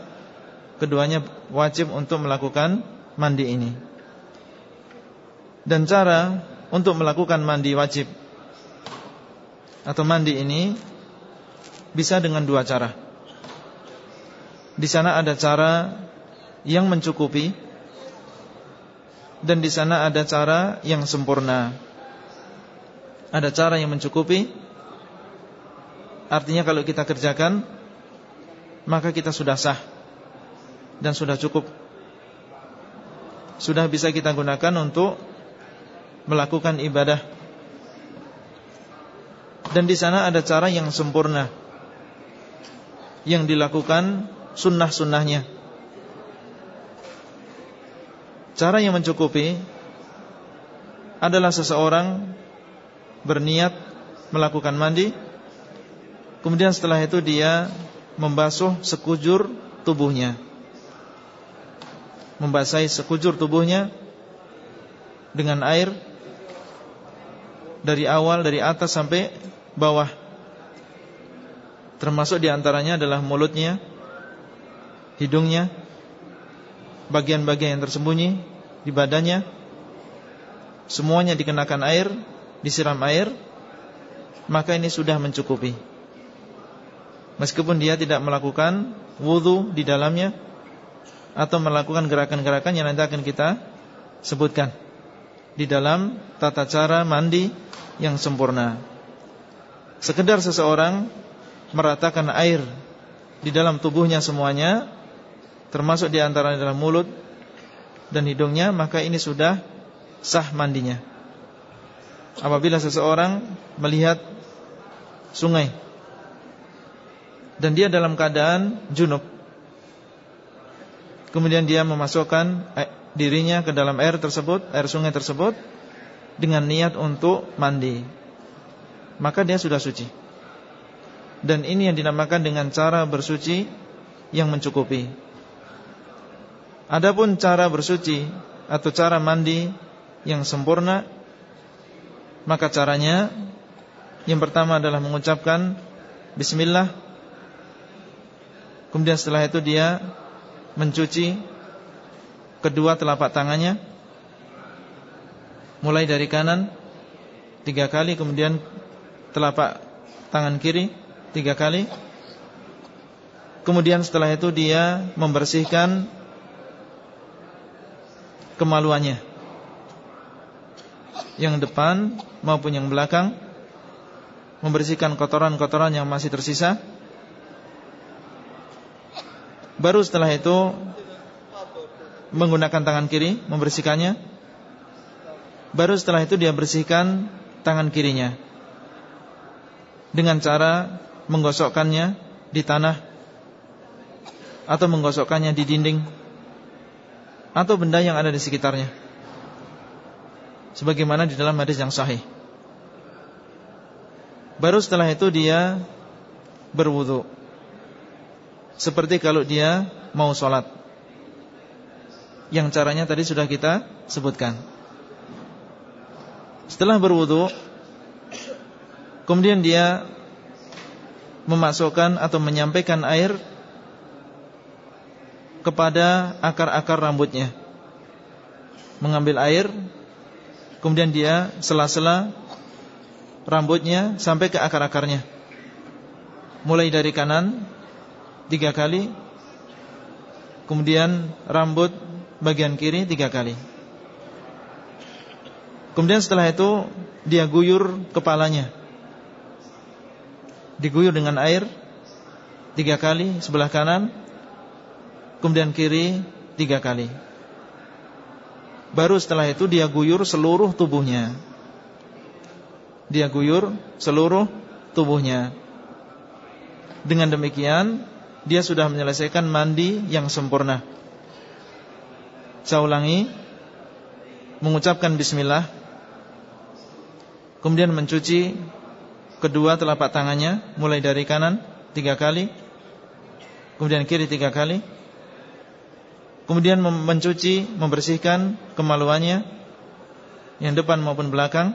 keduanya wajib untuk melakukan mandi ini dan cara untuk melakukan mandi wajib atau mandi ini bisa dengan dua cara. Di sana ada cara yang mencukupi dan di sana ada cara yang sempurna. Ada cara yang mencukupi artinya kalau kita kerjakan maka kita sudah sah dan sudah cukup. Sudah bisa kita gunakan untuk melakukan ibadah. Dan di sana ada cara yang sempurna yang dilakukan sunnah-sunnahnya Cara yang mencukupi Adalah seseorang Berniat Melakukan mandi Kemudian setelah itu dia Membasuh sekujur tubuhnya Membasahi sekujur tubuhnya Dengan air Dari awal, dari atas sampai bawah. Termasuk di antaranya adalah mulutnya Hidungnya Bagian-bagian yang tersembunyi Di badannya. Semuanya dikenakan air Disiram air Maka ini sudah mencukupi. Meskipun dia tidak melakukan Wudhu di dalamnya Atau melakukan gerakan-gerakan Yang nanti akan kita sebutkan Di dalam tata cara mandi Yang sempurna. Sekedar seseorang meratakan air di dalam tubuhnya semuanya termasuk di antara dalam mulut dan hidungnya maka ini sudah sah mandinya. Apabila seseorang melihat sungai dan dia dalam keadaan junub kemudian dia memasukkan dirinya ke dalam air tersebut air sungai tersebut dengan niat untuk mandi. Maka dia sudah suci. Dan ini yang dinamakan dengan cara bersuci yang mencukupi. Adapun cara bersuci atau cara mandi yang sempurna maka caranya yang pertama adalah mengucapkan bismillah. Kemudian setelah itu dia mencuci kedua telapak tangannya. Mulai dari kanan tiga kali. Kemudian telapak tangan kiri tiga kali. Kemudian setelah itu dia membersihkan kemaluannya. Yang depan maupun yang belakang. Membersihkan kotoran-kotoran yang masih tersisa. Baru setelah itu Menggunakan tangan kiri Membersihkannya. Baru setelah itu dia bersihkan Tangan kirinya. Dengan cara menggosokkannya di tanah atau menggosokkannya di dinding atau benda yang ada di sekitarnya. Sebagaimana di dalam hadis yang sahih. Baru setelah itu dia berwudu. Seperti kalau dia mau sholat yang caranya tadi sudah kita sebutkan setelah berwudu kemudian dia memasukkan atau menyampaikan air kepada akar-akar rambutnya. Mengambil air, kemudian dia sela-sela rambutnya sampai ke akar-akarnya. Mulai dari kanan tiga kali, kemudian rambut bagian kiri tiga kali. Kemudian setelah itu dia guyur kepalanya. Diguyur dengan air tiga kali sebelah kanan, kemudian kiri tiga kali. Baru setelah itu dia guyur seluruh tubuhnya. Dia guyur seluruh tubuhnya. Dengan demikian dia sudah menyelesaikan mandi yang sempurna. Saya ulangi mengucapkan bismillah kemudian mencuci kedua telapak tangannya mulai dari kanan tiga kali kemudian kiri tiga kali Kemudian mencuci, membersihkan kemaluannya Yang depan maupun belakang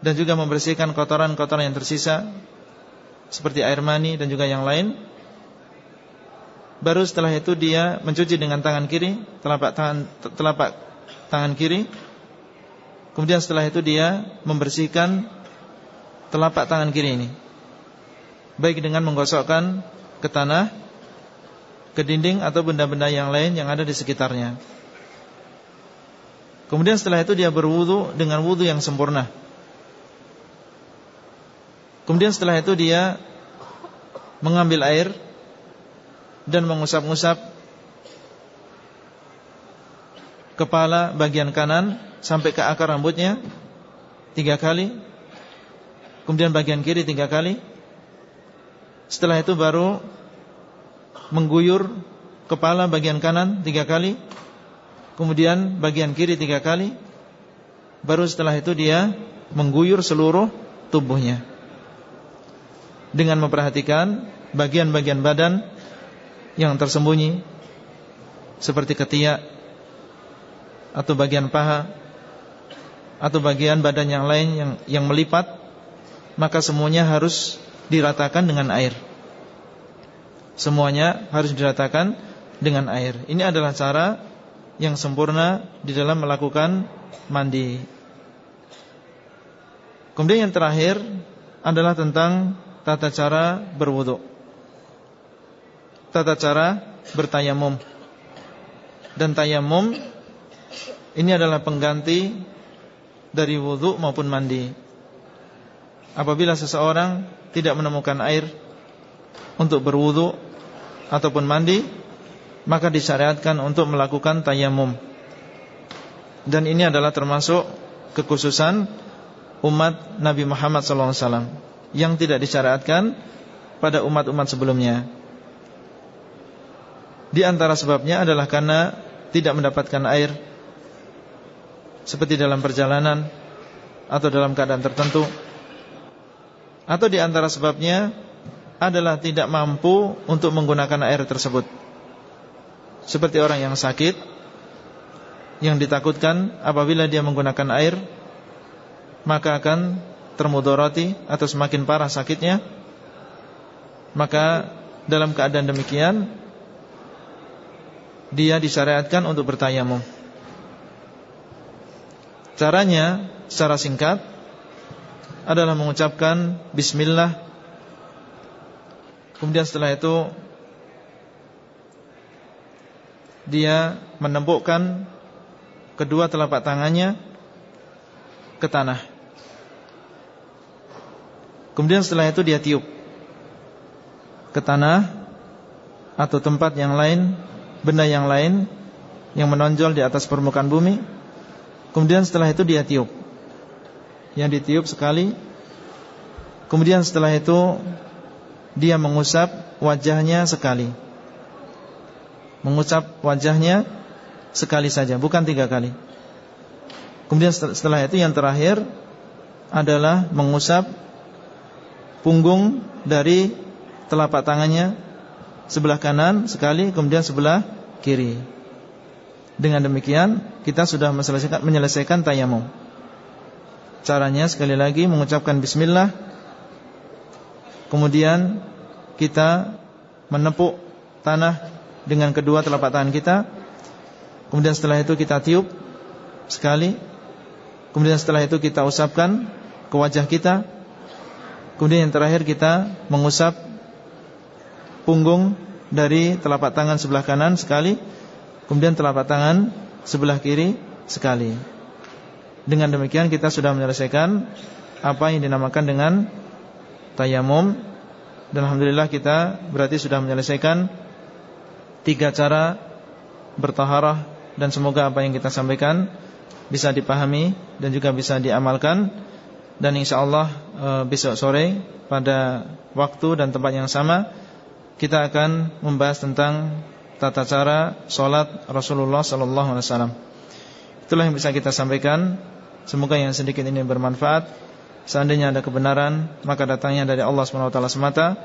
Dan juga membersihkan kotoran-kotoran yang tersisa Seperti air mani dan juga yang lain Baru setelah itu dia mencuci dengan tangan kiri Telapak tangan, telapak tangan kiri Kemudian setelah itu dia membersihkan Telapak tangan kiri ini Baik dengan menggosokkan ke tanah ke dinding atau benda-benda yang lain yang ada di sekitarnya. Kemudian setelah itu dia berwudu dengan wudu yang sempurna. Kemudian setelah itu dia mengambil air dan mengusap-ngusap kepala bagian kanan sampai ke akar rambutnya tiga kali. Kemudian bagian kiri tiga kali. Setelah itu baru mengguyur kepala bagian kanan tiga kali Kemudian bagian kiri tiga kali Baru setelah itu dia mengguyur seluruh tubuhnya Dengan memperhatikan bagian-bagian badan yang tersembunyi Seperti ketiak Atau bagian paha Atau bagian badan yang lain yang, yang melipat Maka semuanya harus diratakan dengan air. Semuanya harus diratakan dengan air. Ini adalah cara yang sempurna di dalam melakukan mandi. Kemudian yang terakhir adalah tentang tata cara berwudu Tata cara bertayamum Dan tayamum ini adalah pengganti dari wudu maupun mandi Apabila seseorang tidak menemukan air untuk berwudu ataupun mandi maka disyariatkan untuk melakukan tayamum. Dan ini adalah termasuk kekhususan umat Nabi Muhammad SAW yang tidak disyariatkan pada umat-umat sebelumnya. Di antara sebabnya adalah karena tidak mendapatkan air seperti dalam perjalanan atau dalam keadaan tertentu. Atau di antara sebabnya adalah tidak mampu untuk menggunakan air tersebut Seperti orang yang sakit Yang ditakutkan apabila dia menggunakan air Maka akan termudoroti atau semakin parah sakitnya Maka dalam keadaan demikian Dia disyariatkan untuk bertayamum. Caranya secara singkat adalah mengucapkan Bismillah. Kemudian setelah itu Dia menempukkan Kedua telapak tangannya Ke tanah. Kemudian setelah itu dia tiup Ke tanah Atau tempat yang lain Benda yang lain Yang menonjol di atas permukaan bumi. Kemudian setelah itu dia tiup. Yang ditiup sekali. Kemudian setelah itu dia mengusap wajahnya sekali. Mengusap wajahnya sekali saja Bukan tiga kali. Kemudian setelah itu yang terakhir Adalah mengusap Punggung dari Telapak tangannya Sebelah kanan sekali Kemudian sebelah kiri. Dengan demikian Kita sudah menyelesaikan, menyelesaikan tayamum Caranya sekali lagi mengucapkan bismillah. Kemudian kita menepuk tanah dengan kedua telapak tangan kita. Kemudian setelah itu kita tiup sekali. Kemudian setelah itu kita usapkan ke wajah kita. Kemudian yang terakhir kita mengusap punggung dari telapak tangan sebelah kanan sekali Kemudian telapak tangan sebelah kiri sekali. Dengan demikian kita sudah menyelesaikan Apa yang dinamakan dengan Tayamum. Dan Alhamdulillah kita berarti sudah menyelesaikan Tiga cara Bertaharah dan semoga apa yang kita sampaikan bisa dipahami dan juga bisa diamalkan. Dan insyaallah e, besok sore pada waktu dan tempat yang sama kita akan membahas tentang tata cara solat Rasulullah sallallahu alaihi wasallam. Itulah yang bisa kita sampaikan. Semoga yang sedikit ini bermanfaat. Seandainya ada kebenaran, maka datangnya dari Allah Subhanahu wa taala semata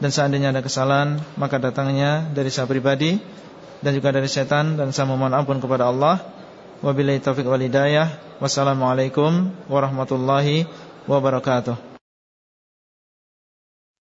dan seandainya ada kesalahan, maka datangnya dari saya pribadi dan juga dari setan dan saya memohon ampun kepada Allah. Wabillahi taufiq wal hidayah. Wassalamualaikum warahmatullahi wabarakatuh.